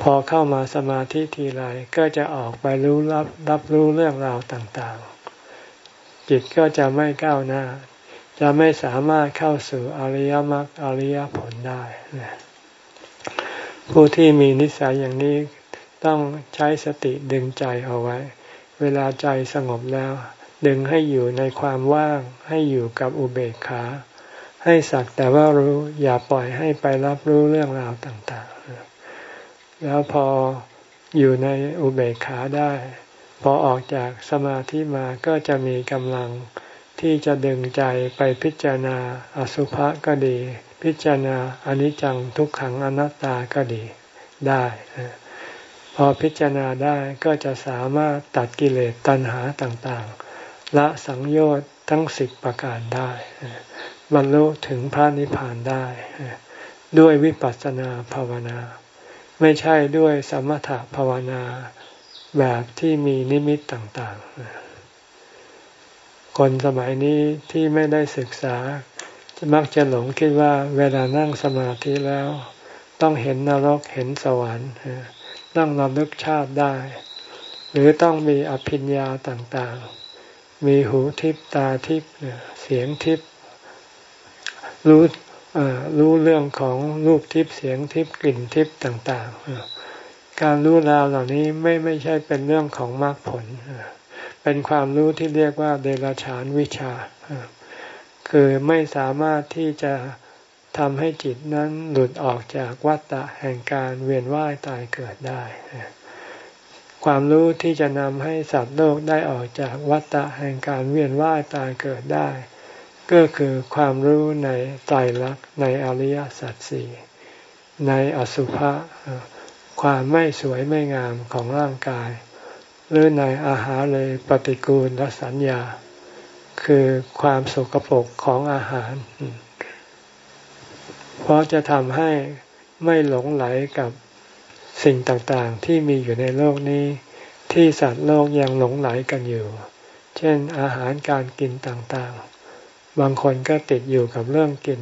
พอเข้ามาสมาธิทีไรก็จะออกไปรู้รับรับรู้เรื่องราวต่างๆ จิตก็จะไม่ก้าวหน้า จะไม่สามารถเข้าสู่อริยมรรคอริยผลได้ผู้ที่มีนิสัยอย่างนี้ต้องใช้สติดึงใจเอาไว้ เวลาใจสงบแล้ว ดึงให้อยู่ในความว่างให้อยู่กับอุเบกขา ให้สักแต่ว่ารู้อย่าปล่อยให้ไปรับรู้เรื่องราวต่างๆ แล้วพออยู่ในอุเบกขาได้ พอออกจากสมาธิมาก็จะมีกำลังที่จะดึงใจไปพิจารณาอสุภะก็ดี พิจารณาอนิจจังทุกขังอนัตตาก็ดีได้ พอพิจารณาได้ก็จะสามารถตัดกิเลสตัณหาต่างๆ ละสังโยชน์ทั้งสิบประการได้บรรลุถึงพระนิพพานได้ ด้วยวิปัสสนาภาวนา ไม่ใช่ด้วยสมถภาวนาแบบที่มีนิมิตต่างๆ คนสมัยนี้ที่ไม่ได้ศึกษา มักจะหลงคิดว่าเวลานั่งสมาธิแล้ว ต้องเห็นนรกเห็นสวรรค์ต้องระลึกชาติได้ หรือต้องมีอภิญญาต่างๆ มีหูทิพตาทิพเสียงทิพรู้ รู้เรื่องของรูปทิพย์เสียงทิพย์กลิ่นทิพย์ต่างๆ การรู้ราวเหล่านี้ไม่ไม่ใช่เป็นเรื่องของมรรคผล เป็นความรู้ที่เรียกว่าเดรัจฉานวิชา คือไม่สามารถที่จะทำให้จิตนั้นหลุดออกจากวัฏฏะแห่งการเวียนว่ายตายเกิดได้ ความรู้ที่จะนำให้สัตว์โลกได้ออกจากวัฏฏะแห่งการเวียนว่ายตายเกิดได้ ก็คือความรู้ในไตรลักษณ์ในอริยสัจสี่ในอสุภะความไม่สวยไม่งามของร่างกาย หรือในอาหารเลยปฏิกูลและสัญญา คือความสกปรกของอาหาร เพราะจะทำให้ไม่หลงไหลกับสิ่งต่างๆ ที่มีอยู่ในโลกนี้ ที่สัตว์โลกยังหลงไหลกันอยู่ เช่นอาหารการกินต่างๆ บางคนก็ติดอยู่กับเรื่องกิน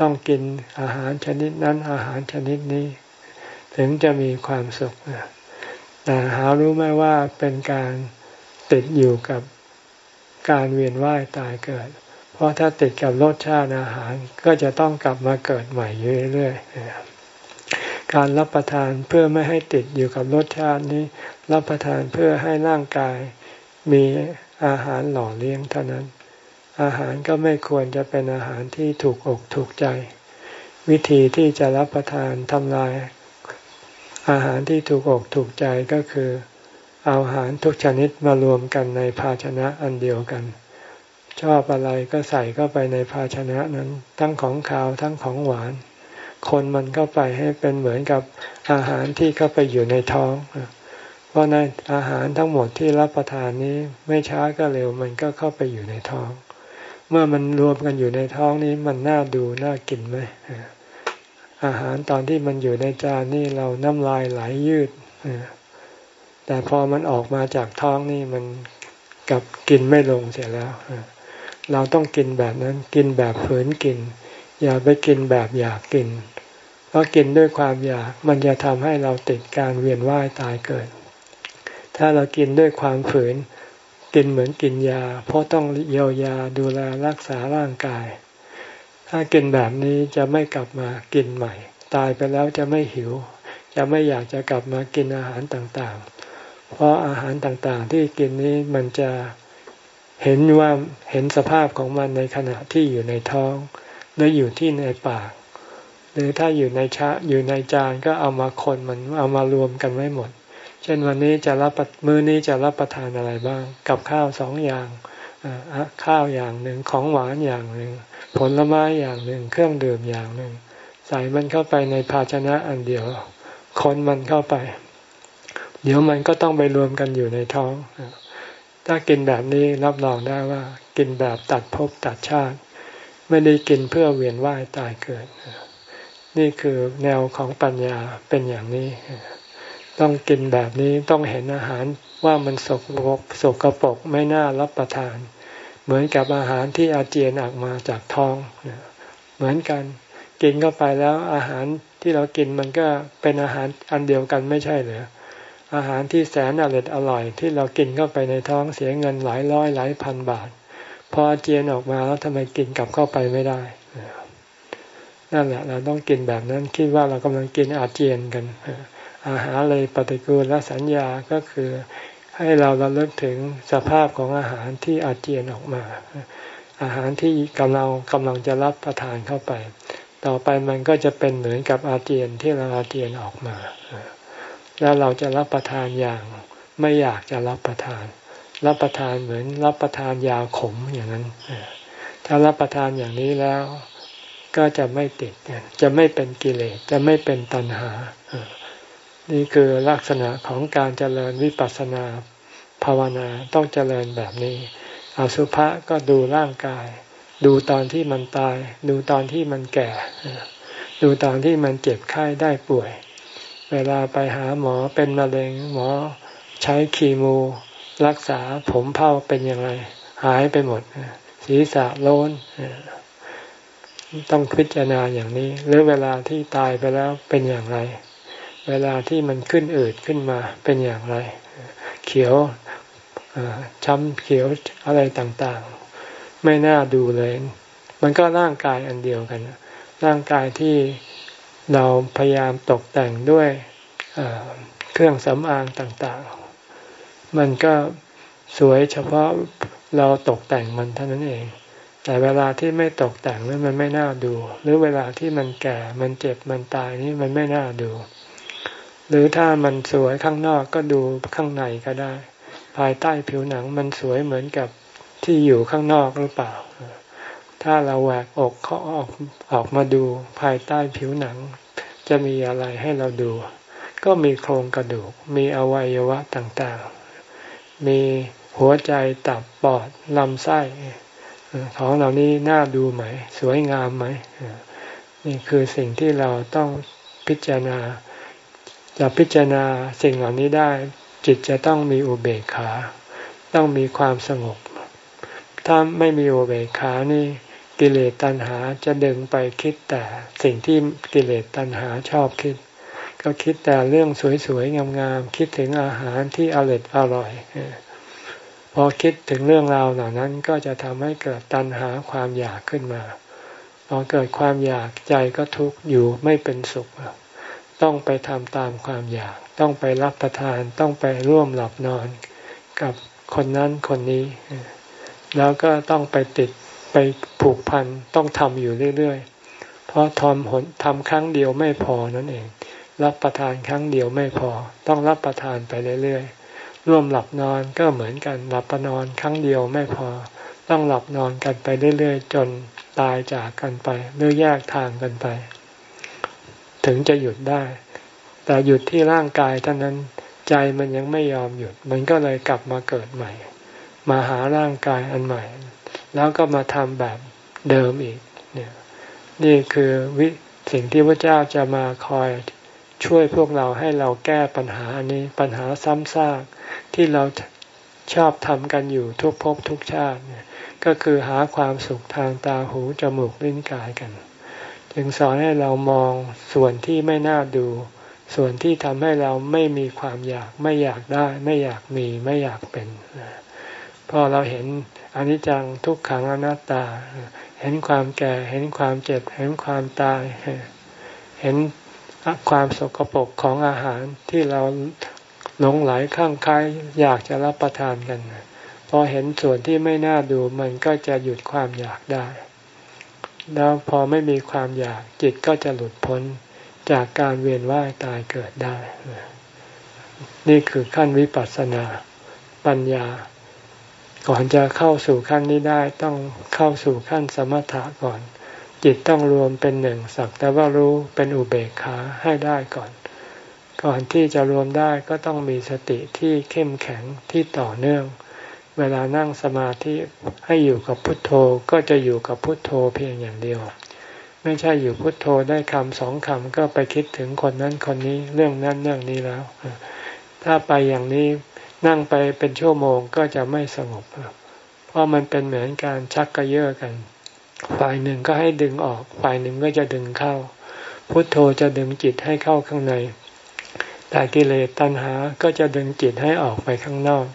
ต้องกินอาหารชนิดนั้นอาหารชนิดนี้ ถึงจะมีความสุขแต่หารู้ไหมว่าเป็นการติดอยู่กับการเวียนว่ายตายเกิด เพราะถ้าติดกับรสชาติอาหารก็จะต้องกลับมาเกิดใหม่เรื่อยๆ การรับประทานเพื่อไม่ให้ติดอยู่กับรสชาตินี้ รับประทานเพื่อให้ร่างกายมีอาหารหล่อเลี้ยงเท่านั้น อาหารก็ไม่ควรจะเป็นอาหารที่ถูกอกถูกใจ วิธีที่จะรับประทานทำลาย อาหารที่ถูกอกถูกใจก็คือ เอาอาหารทุกชนิดมารวมกันในภาชนะอันเดียวกัน ชอบอะไรก็ใส่เข้าไปในภาชนะนั้น ทั้งของขาวทั้งของหวาน คนมันเข้าไปให้เป็นเหมือนกับอาหารที่เข้าไปอยู่ในท้องเพราะในอาหารทั้งหมดที่รับประทานนี้ไม่ช้าก็เร็วมันก็เข้าไปอยู่ในท้อง เมื่อมันรวมกันอยู่ในท้องนี้มันน่าดูน่ากินไหมอาหารตอนที่มันอยู่ในจานนี่เราน้ำลายไหลยยืดแต่พอมันออกมาจากท้องนี่มันกับกินไม่ลงเสียแล้วเราต้องกินแบบนั้นกินแบบฝืนกิน อย่าไปกินแบบอยากกิน เพราะกินด้วยความอยากมันจะทำให้เราติดการเวียนว่ายตายเกิด ถ้าเรากินด้วยความฝืน กินเหมือนกินยา เพราะต้องเยียวยาดูแลรักษาร่างกาย ถ้ากินแบบนี้จะไม่กลับมากินใหม่ ตายไปแล้วจะไม่หิว จะไม่อยากจะกลับมากินอาหารต่างๆ เพราะอาหารต่างๆ ที่กินนี้มันจะเห็นว่าเห็นสภาพของมันในขณะที่อยู่ในท้องหรืออยู่ที่ในปาก หรือถ้าอยู่ในชะอยู่ในจานก็เอามาคนมันเอามารวมกันไว้หมด เช่นวันนี้จะรับมื้อนี้จะรับประทานอะไรบ้าง กับข้าวสองอย่างข้าวอย่างหนึ่งของหวานอย่างหนึ่ง ผลไม้อย่างหนึ่ง เครื่องดื่มอย่างหนึ่ง ใส่มันเข้าไปในภาชนะอันเดียวคนมันเข้าไป เดี๋ยวมันก็ต้องไปรวมกันอยู่ในท้อง ถ้ากินแบบนี้รับรองได้ว่า กินแบบตัดภพตัดชาติ ไม่ได้กินเพื่อเวียนว่ายตายเกิด นี่คือแนวของปัญญาเป็นอย่างนี้ ต้องกินแบบนี้ต้องเห็นอาหารว่ามันสกปรกสกปรกไม่น่ารับประทาน เหมือนกับอาหารที่อาเจียนออกมาจากท้องเหมือนกันกินเข้าไปแล้วอาหารที่เรากินมันก็เป็นอาหารอันเดียวกันไม่ใช่เหรออาหารที่แสนอร่อยอร่อยที่เรากินเข้าไปในท้องเสียเงินหลายร้อยหลายพันบาท พออาเจียนออกมาแล้วทำไมกินกลับเข้าไปไม่ได้นั่นแหละเราต้องกินแบบนั้นคิดว่าเรากำลังกินอาเจียนกัน อาหารเลยปฏิกูลและสัญญาก็คือให้เราราเลิกถึงสภาพของอาหารที่อาเจียนออกมา อาหารที่กำลังกำลังจะรับประทานเข้าไป ต่อไปมันก็จะเป็นเหมือนกับอาเจียนที่เราอาเจียนออกมา แล้วเราจะรับประทานอย่างไม่อยากจะรับประทาน รับประทานเหมือนรับประทานยาขมอย่างนั้น ถ้ารับประทานอย่างนี้แล้วก็จะไม่ติดจะไม่เป็นกิเลสจะไม่เป็นตัณหา นี่คือลักษณะของการเจริญวิปัสสนาภาวนาต้องเจริญแบบนี้ อสุภะก็ดูร่างกาย ดูตอนที่มันตาย ดูตอนที่มันแก่ ดูตอนที่มันเจ็บไข้ได้ป่วย เวลาไปหาหมอเป็นมะเร็งหมอใช้คีมูรักษาผมเผาเป็นยังไง หายไปหมด ศีรษะโล้น ต้องพิจารณาอย่างนี้ หรือเวลาที่ตายไปแล้วเป็นอย่างไร เวลาที่มันขึ้นอืดขึ้นมาเป็นอย่างไร เขียวช้ำเขียวอะไรต่างๆ ไม่น่าดูเลย มันก็ร่างกายอันเดียวกัน ร่างกายที่เราพยายามตกแต่งด้วยเครื่องสำอางต่างๆ มันก็สวยเฉพาะเราตกแต่งมันเท่านั้นเอง แต่เวลาที่ไม่ตกแต่งนั้นมันไม่น่าดู หรือเวลาที่มันแก่ มันเจ็บ มันตายนี่มันไม่น่าดู หรือถ้ามันสวยข้างนอกก็ดูข้างในก็ได้ ภายใต้ผิวหนังมันสวยเหมือนกับที่อยู่ข้างนอกหรือเปล่า ถ้าเราแหวกอกเขาออกออกมาดูภายใต้ผิวหนัง จะมีอะไรให้เราดู ก็มีโครงกระดูก มีอวัยวะต่างๆ มีหัวใจตับปอดลำไส้ของเหล่านี้น่าดูไหม สวยงามไหมนี่คือสิ่งที่เราต้องพิจารณา จะพิจารณาสิ่งเหล่านี้ได้ จิตจะต้องมีอุเบกขา ต้องมีความสงบ ถ้าไม่มีอุเบกขานี่กิเลสตัณหาจะดึงไปคิดแต่สิ่งที่กิเลสตัณหาชอบคิด ก็คิดแต่เรื่องสวยๆงามๆคิดถึงอาหารที่อร่อยอร่อยพอคิดถึงเรื่องราวเหล่านั้นก็จะทำให้เกิดตัณหาความอยากขึ้นมาพอเกิดความอยากใจก็ทุกข์อยู่ไม่เป็นสุข ต้องไปทำตามความอยาก ต้องไปรับประทานต้องไปร่วมหลับนอนกับคนนั้นคนนี้ แล้วก็ต้องไปติดไปผูกพันต้องทำอยู่เรื่อยๆ เพราะทำหนทำครั้งเดียวไม่พอนั่นเอง รับประทานครั้งเดียวไม่พอ ต้องรับประทานไปเรื่อยๆ ร่วมหลับนอนก็เหมือนกันหลับประนอนครั้งเดียวไม่พอ ต้องหลับนอนกันไปเรื่อยๆ จนตายจากกันไปหรือแยกทางกันไป ถึงจะหยุดได้ แต่หยุดที่ร่างกายเท่านั้นใจมันยังไม่ยอมหยุด มันก็เลยกลับมาเกิดใหม่ มาหาร่างกายอันใหม่ แล้วก็มาทำแบบเดิมอีกเนี่ยนี่คือวิสิ่งที่พระเจ้าจะมาคอยช่วยพวกเราให้เราแก้ปัญหานี้ปัญหาซ้ำซากที่เราชอบทำกันอยู่ทุกภพทุกชาติเนี่ยก็คือหาความสุขทางตาหูจมูกลิ้นกายกัน จึงสอนให้เรามองส่วนที่ไม่น่าดู ส่วนที่ทำให้เราไม่มีความอยากไม่อยากได้ ไม่อยากมีไม่อยากเป็นพอเราเห็นอนิจจังทุกขังอนัตตา เห็นความแก่เห็นความเจ็บ เห็นความตาย เห็นความสกปรกของอาหารที่เราหลงไหลข้างคายอยากจะรับประทานกัน พอเห็นส่วนที่ไม่น่าดูมันก็จะหยุดความอยากได้ แล้วพอไม่มีความอยากจิตก็จะหลุดพ้นจากการเวียนว่ายตายเกิดได้ นี่คือขั้นวิปัสสนาปัญญา ก่อนจะเข้าสู่ขั้นนี้ได้ต้องเข้าสู่ขั้นสมถะก่อน จิตต้องรวมเป็นหนึ่งสักแต่ว่ารู้เป็นอุเบกขาให้ได้ก่อน ก่อนที่จะรวมได้ก็ต้องมีสติที่เข้มแข็งที่ต่อเนื่อง เวลานั่งสมาธิให้อยู่กับพุทโธก็จะอยู่กับพุทโธเพียงอย่างเดียว ไม่ใช่อยู่พุทโธได้คำสองคำก็ไปคิดถึงคนนั้นคนนี้เรื่องนั้นเรื่องนี้แล้ว ถ้าไปอย่างนี้นั่งไปเป็นชั่วโมงก็จะไม่สงบ เพราะมันเป็นเหมือนการชักกระเยาะกัน ฝ่ายหนึ่งก็ให้ดึงออก ฝ่ายหนึ่งก็จะดึงเข้า พุทโธจะดึงจิตให้เข้าข้างใน แต่กิเลสตัณหาก็จะดึงจิตให้ออกไปข้างนอก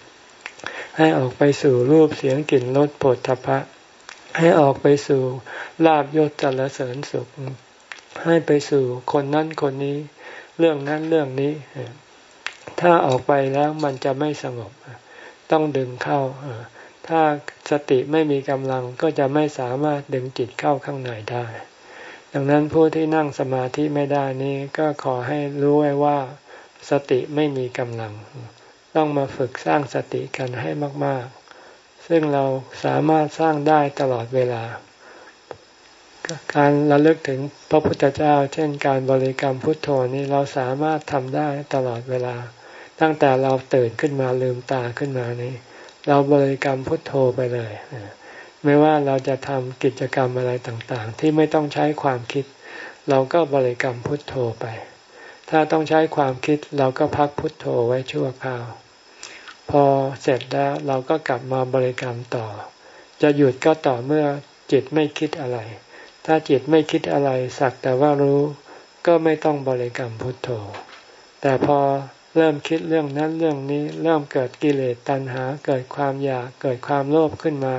ให้ออกไปสู่รูปเสียงกลิ่นรสปวดทพะ ให้ออกไปสู่ลาบยศจรเสริญสุข ให้ไปสู่คนนั้นคนนี้ เรื่องนั้นเรื่องนี้ ถ้าออกไปแล้วมันจะไม่สงบ ต้องดึงเข้า ถ้าสติไม่มีกำลังก็จะไม่สามารถดึงจิตเข้าข้างในได้ ดังนั้นผู้ที่นั่งสมาธิไม่ได้นี้ก็ขอให้รู้ไว้ว่าสติไม่มีกำลัง ต้องมาฝึกสร้างสติกันให้มาก ๆ ซึ่งเราสามารถสร้างได้ตลอดเวลา การระลึกถึงพระพุทธเจ้า เช่น การบริกรรมพุทโธนี้เราสามารถทำได้ตลอดเวลา ตั้งแต่เราตื่นขึ้นมาลืมตาขึ้นมานี้ เราบริกรรมพุทโธไปเลยไม่ว่าเราจะทำกิจกรรมอะไรต่างๆ ที่ไม่ต้องใช้ความคิด เราก็บริกรรมพุทโธไป ถ้าต้องใช้ความคิดเราก็พักพุทโธไว้ชั่วคราว พอเสร็จแล้วเราก็กลับมาบริกรรมต่อ จะหยุดก็ต่อเมื่อจิตไม่คิดอะไร ถ้าจิตไม่คิดอะไรสักแต่ว่ารู้ก็ไม่ต้องบริกรรมพุทโธ แต่พอเริ่มคิดเรื่องนั้นเรื่องนี้เริ่มเกิดกิเลสตัณหา เกิดความอยากเกิดความโลภขึ้นมา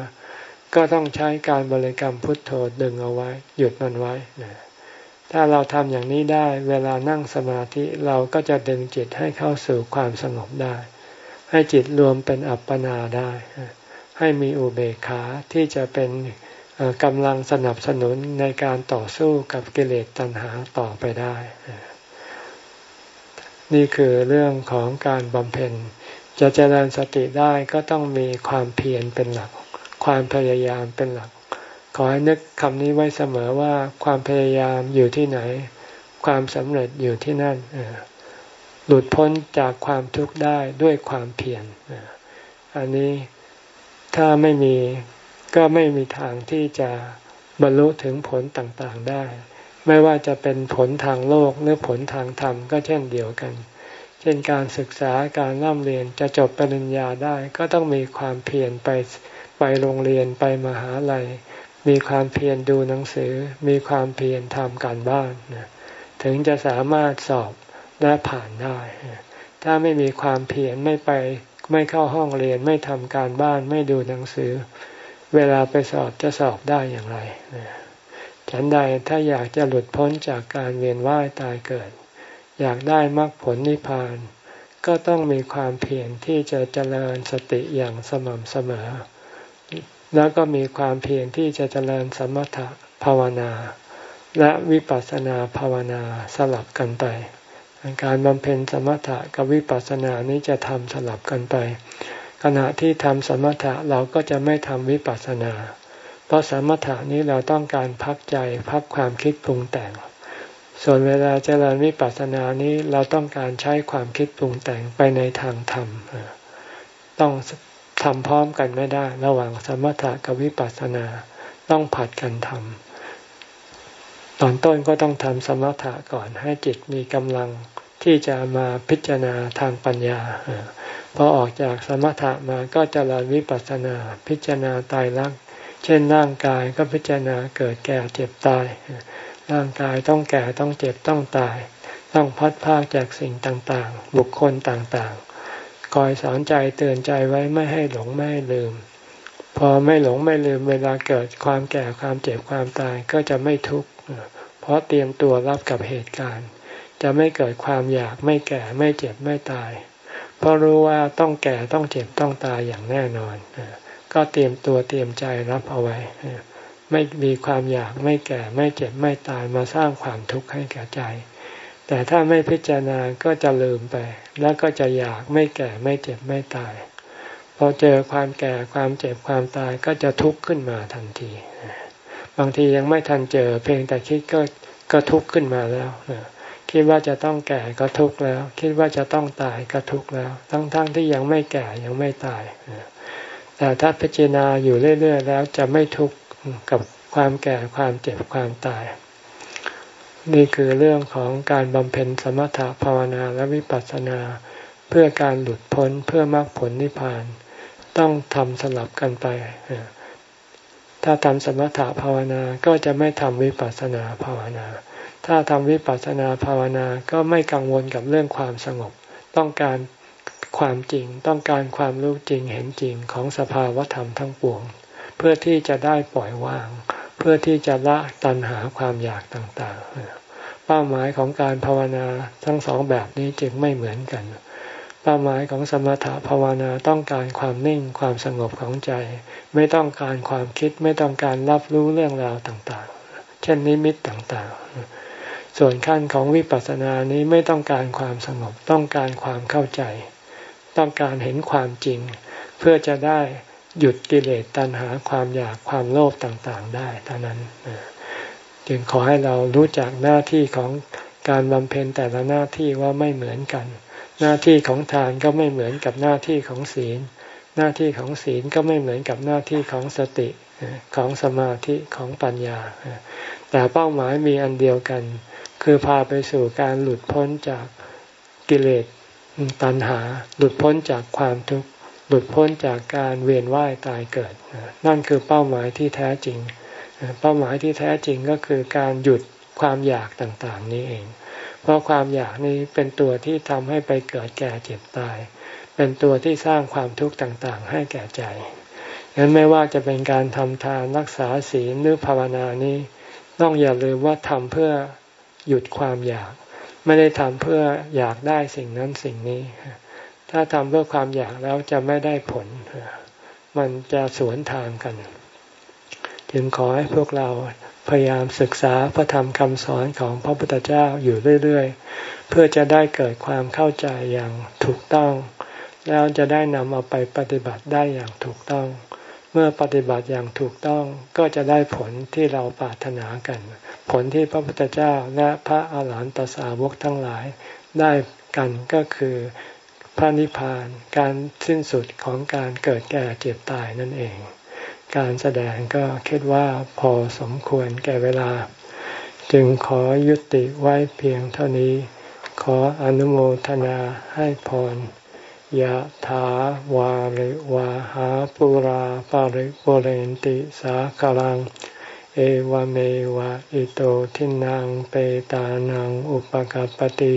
ก็ต้องใช้การบริกรรมพุทโธดึงเอาไว้ หยุดมันไว้ ถ้าเราทำอย่างนี้ได้เวลานั่งสมาธิเราก็จะดึงจิตให้เข้าสู่ความสงบได้ ให้จิตรวมเป็นอัปปนาได้ ให้มีอุเบกขาที่จะเป็นกำลังสนับสนุนในการต่อสู้กับกิเลสตัณหาต่อไปได้ นี่คือเรื่องของการบำเพ็ญ จะเจริญสติได้ก็ต้องมีความเพียรเป็นหลัก ความพยายามเป็นหลัก ขอให้นึกคำนี้ไว้เสมอว่าความพยายามอยู่ที่ไหน ความสำเร็จอยู่ที่นั่นหลุดพ้นจากความทุกข์ได้ด้วยความเพียรอันนี้ถ้าไม่มีก็ไม่มีทางที่จะบรรลุถึงผลต่างๆได้ ไม่ว่าจะเป็นผลทางโลกหรือผลทางธรรมก็เช่นเดียวกัน เช่นการศึกษาการร่ำเรียนจะจบปริญญาได้ ก็ต้องมีความเพียรไปไปโรงเรียนไปมหาลัย มีความเพียรดูหนังสือ มีความเพียรทำการบ้านถึงจะสามารถสอบและผ่านได้ ถ้าไม่มีความเพียรไม่ไปไม่เข้าห้องเรียนไม่ทำการบ้านไม่ดูหนังสือ เวลาไปสอบจะสอบได้อย่างไรฉันใดถ้าอยากจะหลุดพ้นจากการเวียนว่ายตายเกิด อยากได้มรรคผลนิพพาน ก็ต้องมีความเพียรที่จะเจริญสติอย่างสม่ำเสมอ แล้วก็มีความเพียรที่จะเจริญสมถะภาวนา และวิปัสสนาภาวนาสลับกันไป การบำเพ็ญสมถะกับวิปัสสนานี้จะทำสลับกันไป ขณะที่ทำสมถะเราก็จะไม่ทำวิปัสสนา เพราะสมถะนี้เราต้องการพักใจพักความคิดปรุงแต่ง ส่วนเวลาเจริญวิปัสสนานี้เราต้องการใช้ความคิดปรุงแต่งไปในทางธรรม ต้อง ทำพร้อมกันไม่ได้ ระหว่างสมถะกับวิปัสสนาต้องผัดกันทำตอนต้นก็ต้องทำสมถะก่อนให้จิตมีกำลังที่จะมาพิจารณาทางปัญญาพอออกจากสมถะมาก็จเจริญวิปัสสนา พิจารณาตายรักเช่นร่างกายก็พิจารณาเกิดแก่เจ็บตาย ร่างกายต้องแก่ต้องเจ็บต้องตาย ต้องพัดพากจากสิ่งต่างๆ บุคคลต่างๆ คอยสอนใจเตือนใจไว้ไม่ให้หลงไม่ให้ลืม พอไม่หลงไม่ลืมเวลาเกิดความแก่ความเจ็บความตายก็จะไม่ทุกข์เพราะเตรียมตัวรับกับเหตุการณ์ จะไม่เกิดความอยากไม่แก่ไม่เจ็บไม่ตาย เพราะรู้ว่าต้องแก่ต้องเจ็บต้องตายอย่างแน่นอน ก็เตรียมตัวเตรียมใจรับเอาไว้ ไม่มีความอยากไม่แก่ไม่เจ็บไม่ตายมาสร้างความทุกข์ให้แก่ใจ แต่ถ้าไม่พิจารณาก็จะลืมไป แล้วก็จะอยากไม่แก่ไม่เจ็บไม่ตาย พอเจอความแก่ความเจ็บความตายก็จะทุกข์ขึ้นมาทันที บางทียังไม่ทันเจอ เพียงแต่คิดก็ก็ทุกข์ขึ้นมาแล้วคิดว่าจะต้องแก่ก็ทุกข์แล้ว คิดว่าจะต้องตายก็ทุกข์แล้ว ทั้งๆทที่ยังไม่แก่ยังไม่ตายแต่ถ้าพิจารณาอยู่เรื่อยๆแล้วจะไม่ทุกข์กับความแก่ความเจ็บความตาย นี่คือเรื่องของการบำเพ็ญสมถะภาวนาและวิปัสสนา เพื่อการหลุดพ้นเพื่อมรรคผลนิพพาน ต้องทำสลับกันไป ถ้าทำสมถะภาวนาก็จะไม่ทำวิปัสสนาภาวนา ถ้าทำวิปัสสนาภาวนาก็ไม่กังวลกับเรื่องความสงบ ต้องการความจริงต้องการความรู้จริงเห็นจริงของสภาวธรรมทั้งปวง เพื่อที่จะได้ปล่อยวาง เพื่อที่จะละตัณหาความอยากต่างๆ เป้าหมายของการภาวนาทั้งสองแบบนี้จึงไม่เหมือนกัน เป้าหมายของสมถะภาวนาต้องการความนิ่งความสงบของใจ ไม่ต้องการความคิดไม่ต้องการรับรู้เรื่องราวต่างๆ เช่นนิมิตต่างๆ ส่วนขั้นของวิปัสสนานี้ไม่ต้องการความสงบต้องการความเข้าใจ ต้องการเห็นความจริง เพื่อจะได้หยุดกิเลสตัณหาความอยากความโลภต่างๆ ได้เท่านั้น จึงขอให้เรารู้จักหน้าที่ของการบำเพ็ญแต่ละหน้าที่ว่าไม่เหมือนกัน หน้าที่ของทานก็ไม่เหมือนกับหน้าที่ของศีล หน้าที่ของศีลก็ไม่เหมือนกับหน้าที่ของสติของสมาธิของปัญญา แต่เป้าหมายมีอันเดียวกัน คือพาไปสู่การหลุดพ้นจากกิเลสตัณหา หลุดพ้นจากความทุกข์หลุดพ้นจากการเวียนว่ายตายเกิด นั่นคือเป้าหมายที่แท้จริง เป้าหมายที่แท้จริงก็คือการหยุดความอยากต่างๆ นี้เอง เพราะความอยากนี้เป็นตัวที่ทำให้ไปเกิดแก่เจ็บตาย เป็นตัวที่สร้างความทุกข์ต่างๆ ให้แก่ใจฉะนั้นไม่ว่าจะเป็นการทำทานรักษาศีลหรือภาวนานี้ ต้องอย่าลืมว่าทำเพื่อหยุดความอยาก ไม่ได้ทำเพื่ออยากได้สิ่งนั้นสิ่งนี้ ถ้าทำเพื่อความอยากแล้วจะไม่ได้ผล มันจะสวนทางกัน จึงขอให้พวกเราพยายามศึกษาพระธรรมคำสอนของพระพุทธเจ้าอยู่เรื่อยๆ เพื่อจะได้เกิดความเข้าใจอย่างถูกต้อง แล้วจะได้นำเอาไปปฏิบัติได้อย่างถูกต้อง เมื่อปฏิบัติอย่างถูกต้องก็จะได้ผลที่เราปรารถนากัน ผลที่พระพุทธเจ้าและพระอาหารหันตสาวกทั้งหลายได้กันก็คือพระนิพพานการสิ้นสุดของการเกิดแก่เจ็บตายนั่นเอง การแสดงก็คิดว่าพอสมควรแก่เวลา จึงขอยุติไว้เพียงเท่านี้ ขออนุโมทนาให้พรยะถาวาริวาหาปุราปาริปุเรนติสาคลัง เอวเมวะอิโตทินังเปตานังอุปกปติ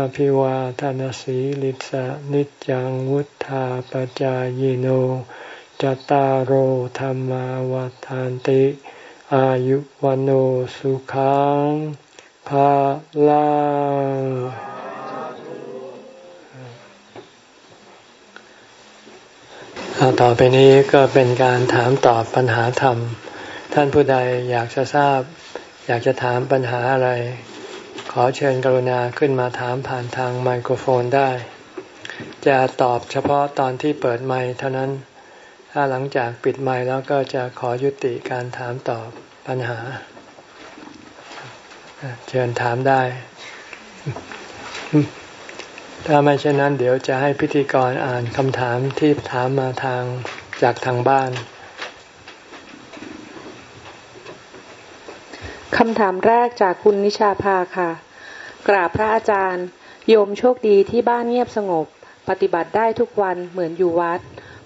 อภิวาทานสีลิสะนิจังวุธาปจายโนจตารโหธรรมวาทานติ อายุวันโอสุขังภาลาต่อไปนี้ก็เป็นการถามตอบปัญหาธรรม ท่านผู้ใดอยากจะทราบ อยากจะถามปัญหาอะไร อเชิญกรุณาขึ้นมาถามผ่านทางไมโครโฟนได้ จะตอบเฉพาะตอนที่เปิดไมค์เท่านั้น ถ้าหลังจากปิดไมค์แล้วก็จะขอยุติการถามตอบปัญหา เชิญถามได้ ถ้าไม่เช่นนั้น เดี๋ยวจะให้พิธีกรอ่านคำถามที่ถามมาทางจากทางบ้านคำถามแรกจากคุณนิชาภาค่ะ กราบพระอาจารย์ โยมโชคดีที่บ้านเงียบสงบ ปฏิบัติได้ทุกวันเหมือนอยู่วัด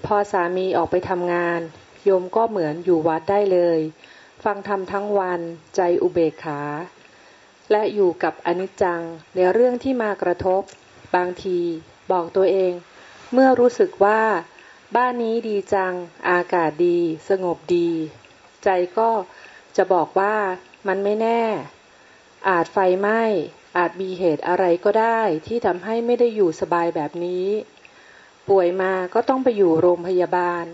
พอสามีออกไปทำงาน โยมก็เหมือนอยู่วัดได้เลย ฟังธรรมทั้งวันใจอุเบกขา และอยู่กับอนิจจังในเรื่องที่มากระทบ บางทีบอกตัวเอง เมื่อรู้สึกว่าบ้านนี้ดีจัง อากาศดี สงบดี ใจก็จะบอกว่ามันไม่แน่ อาจไฟไหม้ อาจมีเหตุอะไรก็ได้ที่ทำให้ไม่ได้อยู่สบายแบบนี้ ป่วยมาก็ต้องไปอยู่โรงพยาบาล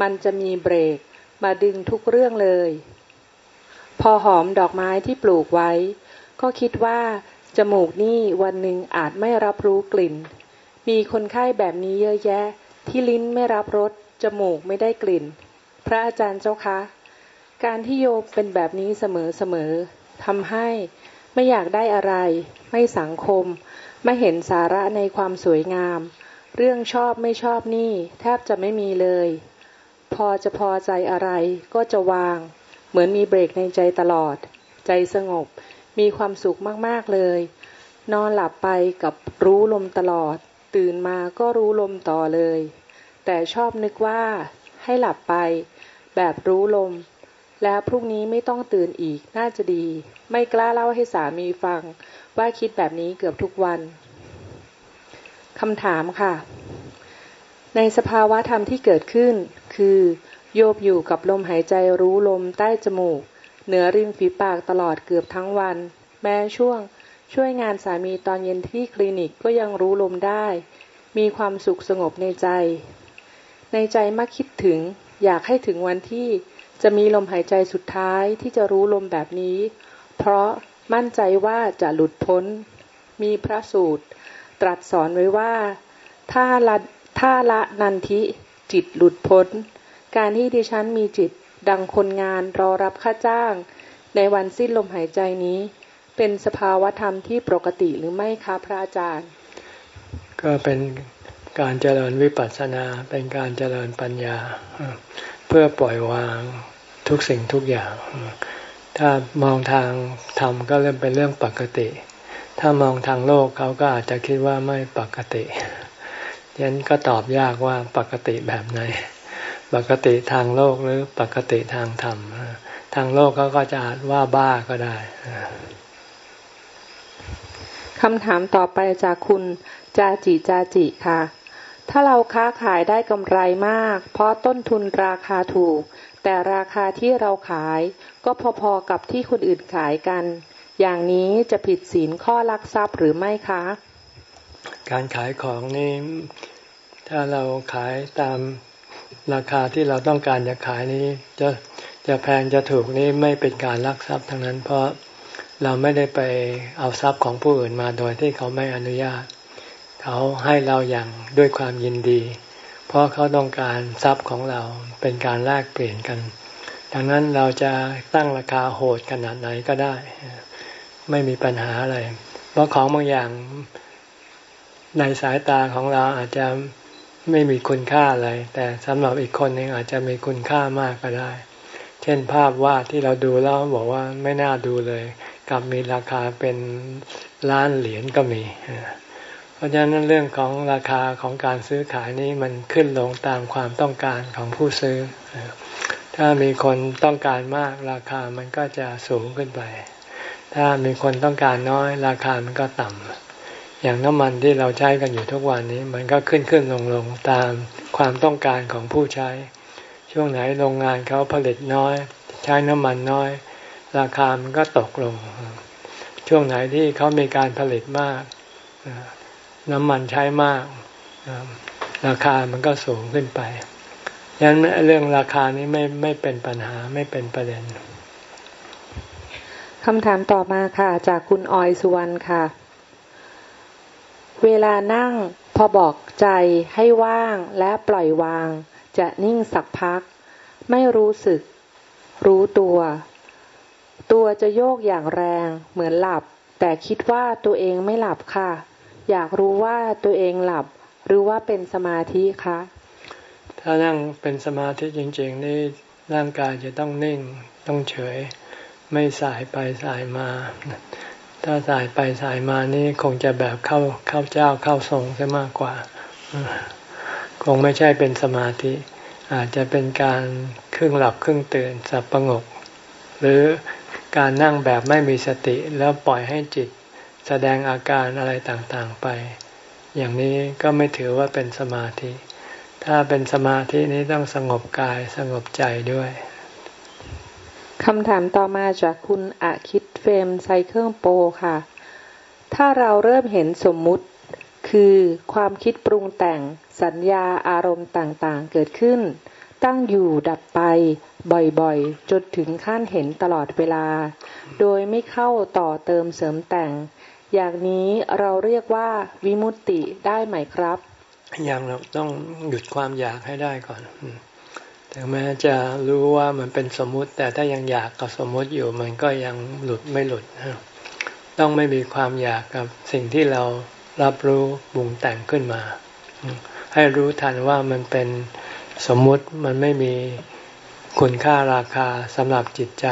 มันจะมีเบรกมาดึงทุกเรื่องเลย พอหอมดอกไม้ที่ปลูกไว้ ก็คิดว่า จมูกนี่วันหนึ่งอาจไม่รับรู้กลิ่น มีคนไข้แบบนี้เยอะแยะ ที่ลิ้นไม่รับรสจมูกไม่ได้กลิ่น พระอาจารย์เจ้าคะ การที่โยมเป็นแบบนี้เสมอๆทำให้ ไม่อยากได้อะไร ไม่สังคม ไม่เห็นสาระในความสวยงาม เรื่องชอบไม่ชอบนี่ แทบจะไม่มีเลย พอจะพอใจอะไรก็จะวาง เหมือนมีเบรกในใจตลอด ใจสงบ มีความสุขมากๆเลย นอนหลับไปกับรู้ลมตลอด ตื่นมาก็รู้ลมต่อเลย แต่ชอบนึกว่า ให้หลับไป แบบรู้ลม แล้วพรุ่งนี้ไม่ต้องตื่นอีกน่าจะดี ไม่กล้าเล่าให้สามีฟัง ว่าคิดแบบนี้เกือบทุกวันคำถามค่ะ ในสภาวะธรรมที่เกิดขึ้น คือโยบอยู่กับลมหายใจรู้ลมใต้จมูก เหนือริมฝีปากตลอดเกือบทั้งวัน แม้ช่วง ช่วยงานสามีตอนเย็นที่คลินิกก็ยังรู้ลมได้ มีความสุขสงบในใจ ในใจมักคิดถึง อยากให้ถึงวันที่ จะมีลมหายใจสุดท้ายที่จะรู้ลมแบบนี้ เพราะมั่นใจว่าจะหลุดพ้น มีพระสูตร ตรัสสอนไว้ว่าถ้าละถ้าละนันทิจิตหลุดพ้น การที่ดิฉันมีจิตดังคนงานรอรับค่าจ้าง ในวันสิ้นลมหายใจนี้ เป็นสภาวธรรมที่ปกติหรือไม่คะพระอาจารย์ ก็เป็นการเจริญวิปัสสนาเป็นการเจริญปัญญา เพื่อปล่อยวาง ทุกสิ่งทุกอย่าง ถ้ามองทางธรรมก็เริ่มเป็นเรื่องปกติ ถ้ามองทางโลกเขาก็อาจจะคิดว่าไม่ปกติยันก็ตอบยากว่าปกติแบบไหน ปกติทางโลกหรือปกติทางธรรม ทางโลกเขาก็จะอาจว่าบ้าก็ได้คำถามต่อไปจากคุณจาจิจาจิค่ะ ถ้าเราค้าขายได้กำไรมาก เพราะต้นทุนราคาถูก แต่ราคาที่เราขายก็พอๆกับที่คนอื่นขายกัน อย่างนี้จะผิดศีลข้อลักทรัพย์หรือไม่คะ การขายของนี่ถ้าเราขายตามราคาที่เราต้องการจะขายนี้จะจะแพงจะถูกนี่ไม่เป็นการลักทรัพย์ทั้งนั้น เพราะเราไม่ได้ไปเอาทรัพย์ของผู้อื่นมาโดยที่เขาไม่อนุญาต เขาให้เราอย่างด้วยความยินดี เพราะเขาต้องการทรัพย์ของเราเป็นการแลกเปลี่ยนกัน ดังนั้นเราจะตั้งราคาโหดขนาดไหนก็ได้ ไม่มีปัญหาอะไร เพราะของบางอย่างในสายตาของเราอาจจะไม่มีคุณค่าอะไร แต่สำหรับอีกคนหนึ่งอาจจะมีคุณค่ามากก็ได้ เช่นภาพวาดที่เราดูแล้วบอกว่าไม่น่าดูเลย กลับมีราคาเป็นล้านเหรียญก็มีเราะฉะนั้นเรื่องของราคาของการซื้อขายนี้มันขึ้นลงตามความต้องการของผู้ซื้อ ถ้ามีคนต้องการมากราคามันก็จะสูงขึ้นไป ถ้ามีคนต้องการน้อย ราคามันก็ต่ำ อย่างน้ำมันที่เราใช้กันอยู่ทุกวันนี้ มันก็ขึ้นขึ้นลงลงตามความต้องการของผู้ใช้ ช่วงไหนโรงงานเขาผลิตน้อย ใช้น้ำมันน้อย ราคามันก็ตกลง ช่วงไหนที่เขามีการผลิตมาก น้ำมันใช้มาก ราคามันก็สูงขึ้นไปยันเรื่องราคานี้ไม่ไม่เป็นปัญหาไม่เป็นประเด็นคำถามต่อมาค่ะ จากคุณออยสุวรรณค่ะ เวลานั่งพอบอกใจให้ว่างและปล่อยวาง จะนิ่งสักพัก ไม่รู้สึก รู้ตัว ตัวจะโยกอย่างแรงเหมือนหลับ แต่คิดว่าตัวเองไม่หลับค่ะ อยากรู้ว่าตัวเองหลับ หรือว่าเป็นสมาธิคะ ถ้านั่งเป็นสมาธิจริง ๆ นี่ร่างกายจะต้องนิ่งต้องเฉย ไม่สายไปสายมา ถ้าสายไปสายมานี่คงจะแบบเข้าเข้าเจ้าเข้าทรงซะมากกว่า คงไม่ใช่เป็นสมาธิ อาจจะเป็นการครึ่งหลับครึ่งตื่นสับประงก หรือการนั่งแบบไม่มีสติแล้วปล่อยให้จิต แสดงอาการอะไรต่างๆไป อย่างนี้ก็ไม่ถือว่าเป็นสมาธิ ถ้าเป็นสมาธินี้ต้องสงบกายสงบใจด้วยคำถามต่อมาจากคุณอาคิดเฟมไซเคิลโปค่ะ ถ้าเราเริ่มเห็นสมมุติคือความคิดปรุงแต่งสัญญาอารมณ์ต่างๆ เกิดขึ้น ตั้งอยู่ดับไปบ่อยๆ จนถึงขั้นเห็นตลอดเวลา โดยไม่เข้าต่อเติมเสริมแต่ง อย่างนี้เราเรียกว่าวิมุตติได้ไหมครับ ยังเราต้องหยุดความอยากให้ได้ก่อนถึงแม้จะรู้ว่ามันเป็นสมมุติ แต่ถ้ายังอยากกับสมมุติอยู่ มันก็ยังหลุดไม่หลุดต้องไม่มีความอยากกับสิ่งที่เรารับรู้บุงแต่งขึ้นมา ให้รู้ทันว่ามันเป็นสมมุติมันไม่มีคุณค่าราคาสำหรับจิตใจ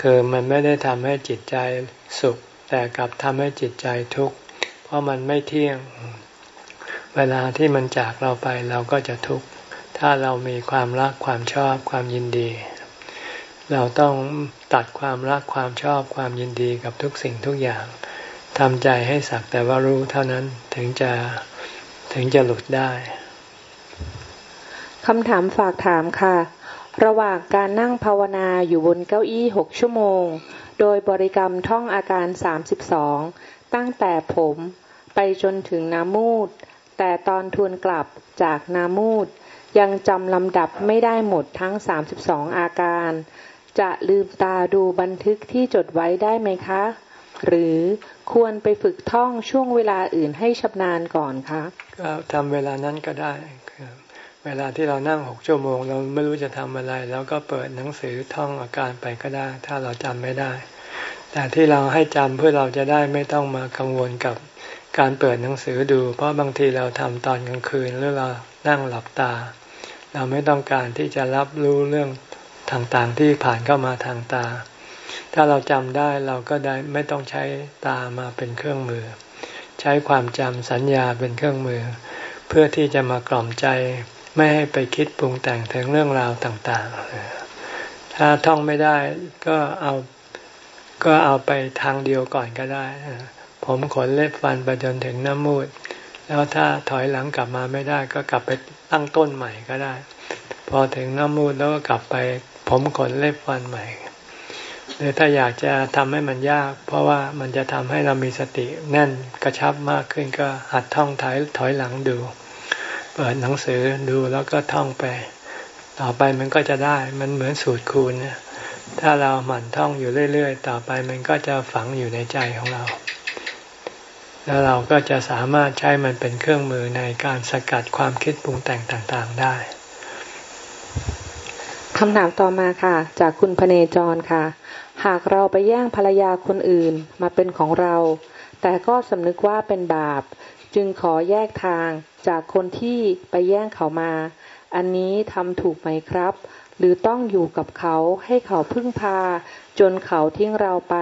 คือมันไม่ได้ทำให้จิตใจสุข แต่กลับทำให้จิตใจทุกข์ เพราะมันไม่เที่ยง เวลาที่มันจากเราไปเราก็จะทุกข์ ถ้าเรามีความรักความชอบความยินดี เราต้องตัดความรักความชอบความยินดีกับทุกสิ่งทุกอย่างทำใจให้สักแต่ว่ารู้เท่านั้นถึงจะถึงจะหลุดได้คำถามฝากถามค่ะ ระหว่างการนั่งภาวนาอยู่บนเก้าอี้หกชั่วโมง โดยบริกรรมท่องอาการสามสิบสองตั้งแต่ผมไปจนถึงนามูด แต่ตอนทวนกลับจากนามูด ยังจำลำดับไม่ได้หมดทั้งสามสิบสองอาการ จะลืมตาดูบันทึกที่จดไว้ได้ไหมคะ หรือควรไปฝึกท่องช่วงเวลาอื่นให้ชำนาญก่อนคะก็ทำเวลานั้นก็ได้ เวลาที่เรานั่งหกชั่วโมง เราไม่รู้จะทำอะไรแล้วก็เปิดหนังสือท่องอาการไปก็ได้ ถ้าเราจำไม่ได้ แต่ที่เราให้จำเพื่อเราจะได้ไม่ต้องมากังวลกับการเปิดหนังสือดู เพราะบางทีเราทำตอนกลางคืนหรือเรานั่งหลับตา เราไม่ต้องการที่จะรับรู้เรื่องต่างๆที่ผ่านเข้ามาทางตา ถ้าเราจำได้เราก็ได้ไม่ต้องใช้ตามาเป็นเครื่องมือ ใช้ความจำสัญญาเป็นเครื่องมือ เพื่อที่จะมากล่อมใจ ไม่ให้ไปคิดปรุงแต่งถึงเรื่องราวต่างๆ ถ้าท่องไม่ได้ก็เอาก็เอาไปทางเดียวก่อนก็ได้ ผมขนเล็บฟันไปจนถึงน้ำมูด แล้วถ้าถอยหลังกลับมาไม่ได้ ก็กลับไปตั้งต้นใหม่ก็ได้ พอถึงน้ำมูดแล้วก็กลับไป ผมขนเล็บฟันใหม่หรือถ้าอยากจะทำให้มันยาก เพราะว่ามันจะทำให้เรามีสติแน่นกระชับมากขึ้นก็หัดท่องถอยถอยหลังดู เปิดหนังสือดูแล้วก็ท่องไป ต่อไปมันก็จะได้มันเหมือนสูตรคูณเนี่ยถ้าเราหมั่นท่องอยู่เรื่อยๆ ต่อไปมันก็จะฝังอยู่ในใจของเรา แล้วเราก็จะสามารถใช้มันเป็นเครื่องมือในการสกัดความคิดปรุงแต่งต่างๆได้คำถามต่อมาค่ะ จากคุณพเนจรค่ะ หากเราไปแย่งภรรยาคนอื่นมาเป็นของเรา แต่ก็สำนึกว่าเป็นบาป จึงขอแยกทาง จากคนที่ไปแย่งเขามา อันนี้ทำถูกไหมครับ หรือต้องอยู่กับเขาให้เขาพึ่งพา จนเขาทิ้งเราไป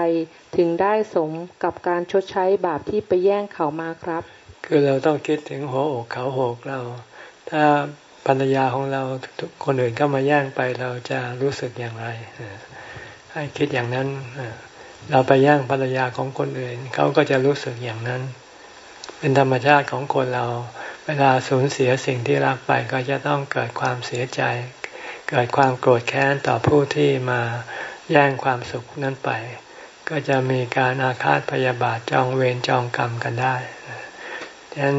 ถึงได้สมกับการชดใช้บาปที่ไปแย่งเขามาครับ คือเราต้องคิดถึงหัวอกเขาหกเรา ถ้าภรรยาของเราคนอื่นเขามาแย่งไปเราจะรู้สึกอย่างไร ให้คิดอย่างนั้น เราไปแย่งภรรยาของคนอื่นเขาก็จะรู้สึกอย่างนั้น เป็นธรรมชาติของคนเรา เวลาสูญเสียสิ่งที่รักไปก็จะต้องเกิดความเสียใจ เกิดความโกรธแค้นต่อผู้ที่มาแย่งความสุขนั้นไป ก็จะมีการอาฆาตพยาบาทจองเวรจองกรรมกันได้ดังนั้น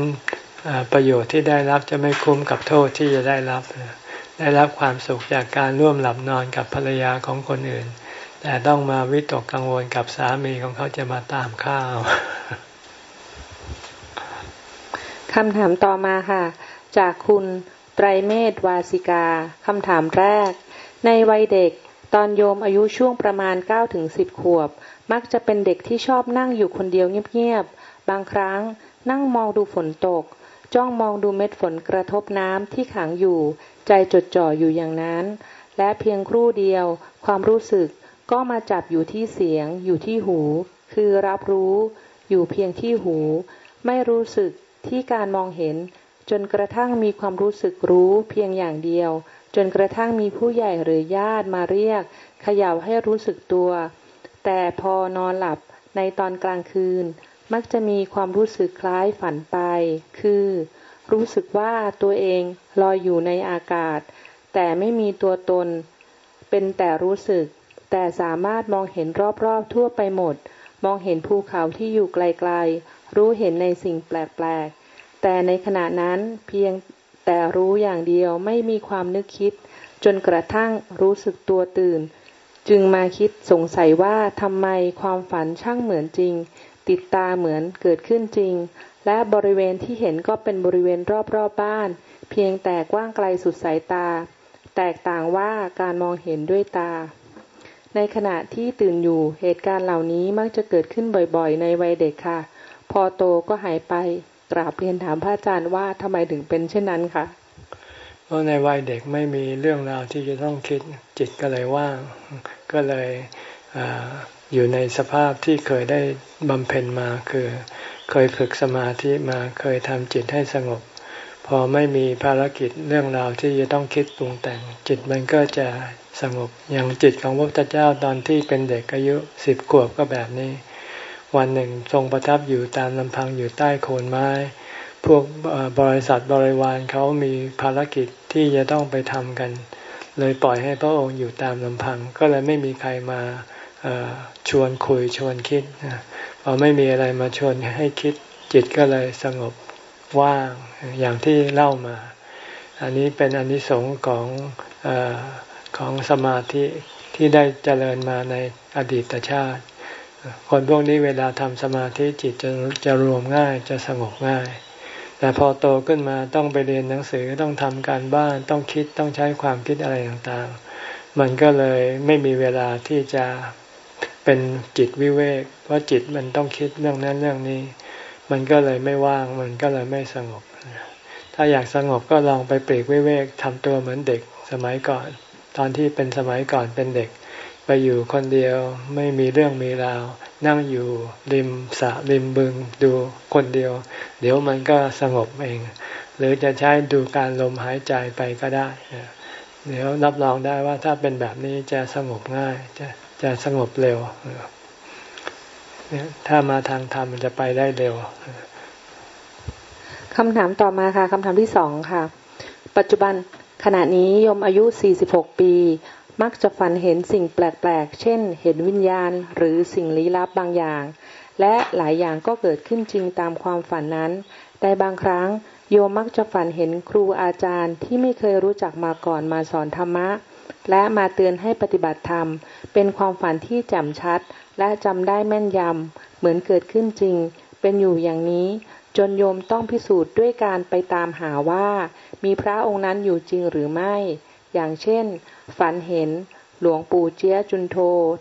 ประโยชน์ที่ได้รับจะไม่คุ้มกับโทษที่จะได้รับ ได้รับความสุขจากการร่วมหลับนอนกับภรรยาของคนอื่น แต่ต้องมาวิตกกังวลกับสามีของเขาจะมาตามข้าว คำถามต่อมาค่ะ จากคุณไตรเมธวาสิกา คำถามแรก ในวัยเด็กตอนโยมอายุช่วงประมาณ9ถึง10 ขวบ มักจะเป็นเด็กที่ชอบนั่งอยู่คนเดียวเงียบๆ บางครั้งนั่งมองดูฝนตก จ้องมองดูเม็ดฝนกระทบน้ำที่ขังอยู่ ใจจดจ่ออยู่อย่างนั้น และเพียงครู่เดียว ความรู้สึกก็มาจับอยู่ที่เสียง อยู่ที่หู คือรับรู้ อยู่เพียงที่หู ไม่รู้สึก ที่การมองเห็นจนกระทั่งมีความรู้สึกรู้เพียงอย่างเดียว จนกระทั่งมีผู้ใหญ่หรือญาติมาเรียกเขย่าให้รู้สึกตัว แต่พอนอนหลับในตอนกลางคืน มักจะมีความรู้สึกคล้ายฝันไป คือ รู้สึกว่าตัวเองลอยอยู่ในอากาศ แต่ไม่มีตัวตน เป็นแต่รู้สึก แต่สามารถมองเห็นรอบๆทั่วไปหมด มองเห็นภูเขาที่อยู่ไกลๆ รู้เห็นในสิ่งแปลกๆ แต่ในขณะนั้นเพียงแต่รู้อย่างเดียวไม่มีความนึกคิด จนกระทั่งรู้สึกตัวตื่น จึงมาคิดสงสัยว่าทำไมความฝันช่างเหมือนจริง ติดตาเหมือนเกิดขึ้นจริง และบริเวณที่เห็นก็เป็นบริเวณรอบๆบบ้าน เพียงแต่กว้างไกลสุดสายตา แตกต่างว่าการมองเห็นด้วยตาในขณะที่ตื่นอยู่เหตุการณ์เหล่านี้มักจะเกิดขึ้นบ่อยๆ ในวัยเด็กค่ะ พอโตก็หายไปกราบเรียนถามพระอาจารย์ว่าทำไมถึงเป็นเช่นนั้นคะเพราะในวัยเด็กไม่มีเรื่องราวที่จะต้องคิดจิตก็เลยว่างก็เลยออยู่ในสภาพที่เคยได้บำเพ็ญมาคือ เคยฝึกสมาธิมาเคยทำจิตให้สงบ พอไม่มีภารกิจเรื่องราวที่จะต้องคิดปรุงแต่ง จิตมันก็จะสงบอย่างจิตของพระพุทธเจ้าตอนที่เป็นเด็กอายุสิบขวบก็แบบนี้ วันหนึ่งทรงประทับอยู่ตามลำพังอยู่ใต้โคนไม้ พวกบริษัทบริวารเขามีภารกิจที่จะต้องไปทำกัน เลยปล่อยให้พระองค์อยู่ตามลำพัง ก็เลยไม่มีใครมาชวนคุยชวนคิดพอไม่มีอะไรมาชวนให้คิดจิตก็เลยสงบว่างอย่างที่เล่ามา อันนี้เป็นอนนิสงส์ของอของสมาธิที่ได้เจริญมาในอดีตชาติ คนพวกนี้เวลาทำสมาธิจิตจะจะรวมง่ายจะสงบง่าย แต่พอโตขึ้นมาต้องไปเรียนหนังสือต้องทำการบ้านต้องคิดต้องใช้ความคิดอะไรต่างๆ มันก็เลยไม่มีเวลาที่จะเป็นจิตวิเวกเพราะจิตมันต้องคิดเรื่องนั้นเรื่องนี้ มันก็เลยไม่ว่างมันก็เลยไม่สงบ ถ้าอยากสงบก็ลองไปปลีกวิเวกทำตัวเหมือนเด็กสมัยก่อน ตอนที่เป็นสมัยก่อนเป็นเด็ก ไปอยู่คนเดียวไม่มีเรื่องมีราว นั่งอยู่ริมสะริมบึงดูคนเดียว เดี๋ยวมันก็สงบเอง หรือจะใช้ดูการลมหายใจไปก็ได้ เดี๋ยวรับรองได้ว่าถ้าเป็นแบบนี้จะสงบง่ายจะจะสงบเร็วถ้ามาทางธรรมมันจะไปได้เร็วคำถามต่อมาค่ะคำถามที่สองค่ะ ปัจจุบันขณะนี้ยมอายุ 46 ปี มักจะฝันเห็นสิ่งแปลกๆ เช่น เห็นวิญญาณหรือสิ่งลี้ลับบางอย่าง และหลายอย่างก็เกิดขึ้นจริงตามความฝันนั้น แต่บางครั้งโยมมักจะฝันเห็นครูอาจารย์ที่ไม่เคยรู้จักมาก่อนมาสอนธรรมะ และมาเตือนให้ปฏิบัติธรรม เป็นความฝันที่แจ่มชัด และจำได้แม่นยำเหมือนเกิดขึ้นจริง เป็นอยู่อย่างนี้ จนโยมต้องพิสูจน์ด้วยการไปตามหาว่า มีพระองค์นั้นอยู่จริงหรือไม่ อย่างเช่น ฝันเห็นหลวงปู่เจียจุนโท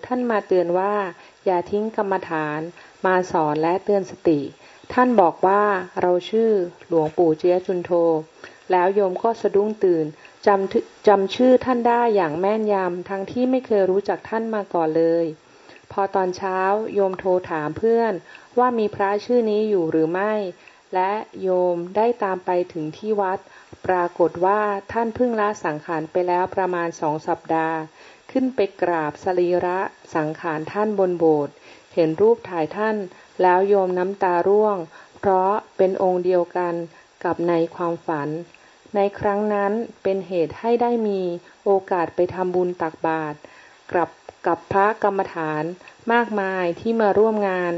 ท่านมาเตือนว่า อย่าทิ้งกรรมฐาน มาสอนและเตือนสติ ท่านบอกว่าเราชื่อหลวงปู่เจียจุนโท แล้วโยมก็สะดุ้งตื่นจำจำชื่อท่านได้อย่างแม่นยำทั้งที่ไม่เคยรู้จักท่านมาก่อนเลย พอตอนเช้าโยมโทรถามเพื่อนว่ามีพระชื่อนี้อยู่หรือไม่ และโยมได้ตามไปถึงที่วัด ปรากฏว่าท่านเพิ่งละสังขารไปแล้วประมาณสองสัปดาห์ ขึ้นไปกราบสรีระสังขารท่านบนโบสถ์เห็นรูปถ่ายท่านแล้วโยมน้ำตาร่วง เพราะเป็นองค์เดียวกันกับในความฝัน ในครั้งนั้นเป็นเหตุให้ได้มีโอกาสไปทำบุญตักบาตรกลับกับพระกรรมฐานมากมายที่มาร่วมงาน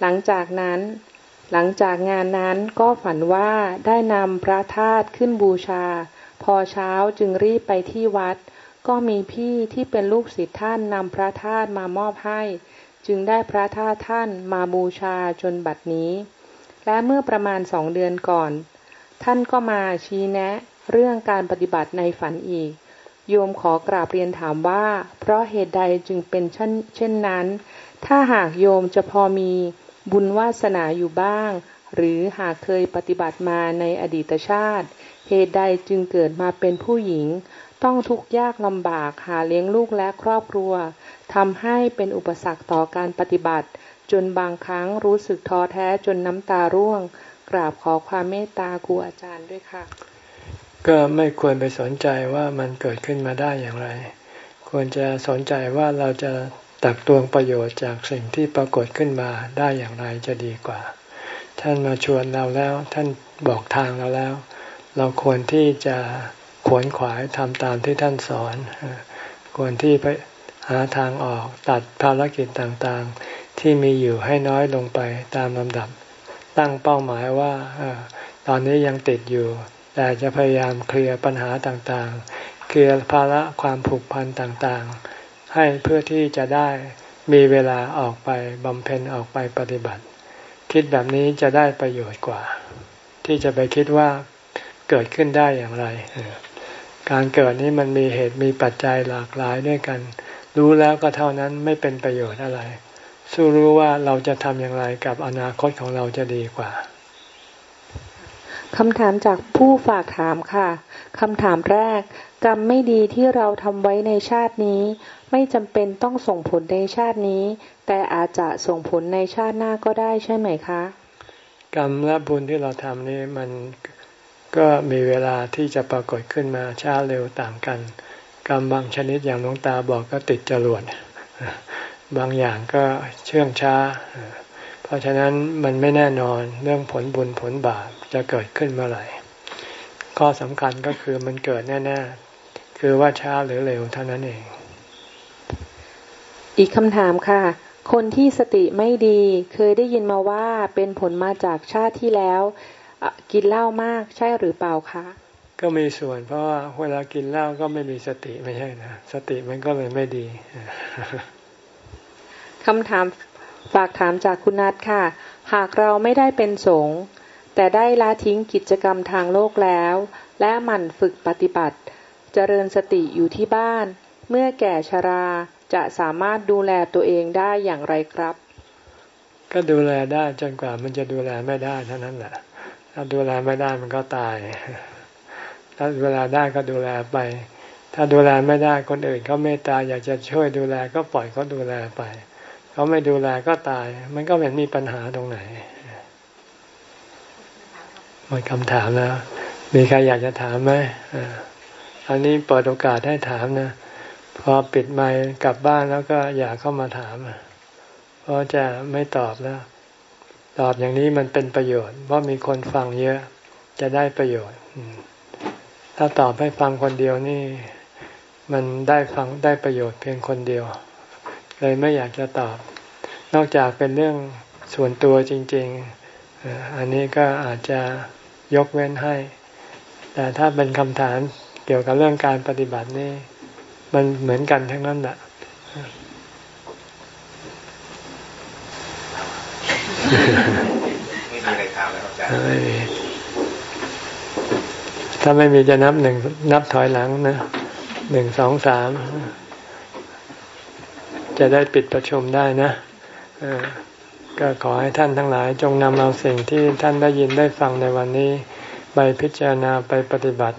หลังจากนั้น หลังจากงานนั้นก็ฝันว่าได้นำพระธาตุขึ้นบูชา พอเช้าจึงรีบไปที่วัด ก็มีพี่ที่เป็นลูกศิษย์ท่านนำพระธาตุมามอบให้ จึงได้พระธาตุท่านมาบูชาจนบัดนี้ และเมื่อประมาณสองเดือนก่อน ท่านก็มาชี้แนะ เรื่องการปฏิบัติในฝันอีก โยมขอกราบเรียนถามว่า เพราะเหตุใดจึงเป็นเช่นนั้น ถ้าหากโยมจะพอมี บุญวาสนาอยู่บ้าง หรือหากเคยปฏิบัติมาในอดีตชาติ เหตุใดจึงเกิดมาเป็นผู้หญิง ต้องทุกข์ยากลำบากหาเลี้ยงลูกและครอบครัวทำให้เป็นอุปสรรคต่อการปฏิบัติ จนบางครั้งรู้สึกท้อแท้จนน้ำตาร่วง กราบขอความเมตตาครูอาจารย์ด้วยค่ะ ก็ไม่ควรไปสนใจว่ามันเกิดขึ้นมาได้อย่างไร ควรจะสนใจว่าเราจะ ตักตวงประโยชน์จากสิ่งที่ปรากฏขึ้นมาได้อย่างไรจะดีกว่า ท่านมาชวนเราแล้ว ท่านบอกทางเราแล้ว เราควรที่จะขวนขวายทำตามที่ท่านสอน ควรที่ไปหาทางออกตัดภารกิจต่างๆ ที่มีอยู่ให้น้อยลงไปตามลำดับ ตั้งเป้าหมายว่าตอนนี้ยังติดอยู่ แต่จะพยายามเคลียร์ปัญหาต่างๆ เคลียร์ภาระความผูกพันต่างๆ ให้เพื่อที่จะได้มีเวลาออกไปบำเพ็ญออกไปปฏิบัติ คิดแบบนี้จะได้ประโยชน์กว่า ที่จะไปคิดว่าเกิดขึ้นได้อย่างไร การเกิดนี้มันมีเหตุมีปัจจัยหลากหลายด้วยกัน รู้แล้วก็เท่านั้นไม่เป็นประโยชน์อะไร สู้รู้ว่าเราจะทำอย่างไรกับอนาคตของเราจะดีกว่าคำถามจากผู้ฝากถามค่ะ คำถามแรก กรรมไม่ดีที่เราทำไว้ในชาตินี้ ไม่จำเป็นต้องส่งผลในชาตินี้ แต่อาจจะส่งผลในชาติหน้าก็ได้ใช่ไหมคะ กรรมและบุญที่เราทำนี่มันก็มีเวลาที่จะปรากฏขึ้นมาช้าเร็วต่างกัน กรรมบางชนิดอย่างหลวงตาบอกก็ติดจรวดบางอย่างก็เชื่องช้า เพราะฉะนั้นมันไม่แน่นอนเรื่องผลบุญผลบาปจะเกิดขึ้นเมื่อไหร่ ข้อสำคัญก็คือมันเกิดแน่ ๆ คือว่าช้าหรือเร็วเท่านั้นเอง อีกคำถามค่ะ คนที่สติไม่ดีเคยได้ยินมาว่าเป็นผลมาจากชาติที่แล้ว กินเหล้ามากใช่หรือเปล่าคะก็มีส่วนเพราะว่าเวลากินเหล้าก็ไม่มีสติไม่ใช่นะสติมันก็เลยไม่ดีคำถามฝากถามจากคุณนัทค่ะ หากเราไม่ได้เป็นสงฆ์แต่ได้ละทิ้งกิจกรรมทางโลกแล้ว และหมั่นฝึกปฏิบัติ เจริญสติอยู่ที่บ้าน เมื่อแก่ชรา จะสามารถดูแลตัวเองได้อย่างไรครับ ก็ดูแลได้จนกว่ามันจะดูแลไม่ได้เท่านั้นแหละถ้าดูแลไม่ได้มันก็ตาย ถ้าเวลาได้ก็ดูแลไป ถ้าดูแลไม่ได้คนอื่นเขาเมตตาอยากจะช่วยดูแลก็ปล่อยเขาดูแลไปเขาไม่ดูแลก็ตาย มันก็ไม่มีปัญหาตรงไหนหมดคำถามแล้ว มีใครอยากจะถามไหมอันนี้เปิดโอกาสให้ถามนะ พอปิดไมค์กลับบ้านแล้วก็อยากเข้ามาถาม เพราะจะไม่ตอบแล้ว ตอบอย่างนี้มันเป็นประโยชน์ เพราะมีคนฟังเยอะ จะได้ประโยชน์ ถ้าตอบให้ฟังคนเดียวนี่ มันได้ฟังได้ประโยชน์เพียงคนเดียว เลยไม่อยากจะตอบ นอกจากเป็นเรื่องส่วนตัวจริง ๆ อันนี้ก็อาจจะยกเว้นให้ แต่ถ้าเป็นคำถามเกี่ยวกับเรื่องการปฏิบัตินี่ มันเหมือนกันทั้งนั้นแหละไม่มีอะไรถามแล้วอาจารย์ไม่มีถ้าไม่มีจะนับหนึ่งนับถอยหลังนะหนึ่งสองสามจะได้ปิดประชุมได้นะก็ขอให้ท่านทั้งหลาย จงนำเอาสิ่งที่ท่านได้ยินได้ฟังในวันนี้ ไปพิจารณาไปปฏิบัติ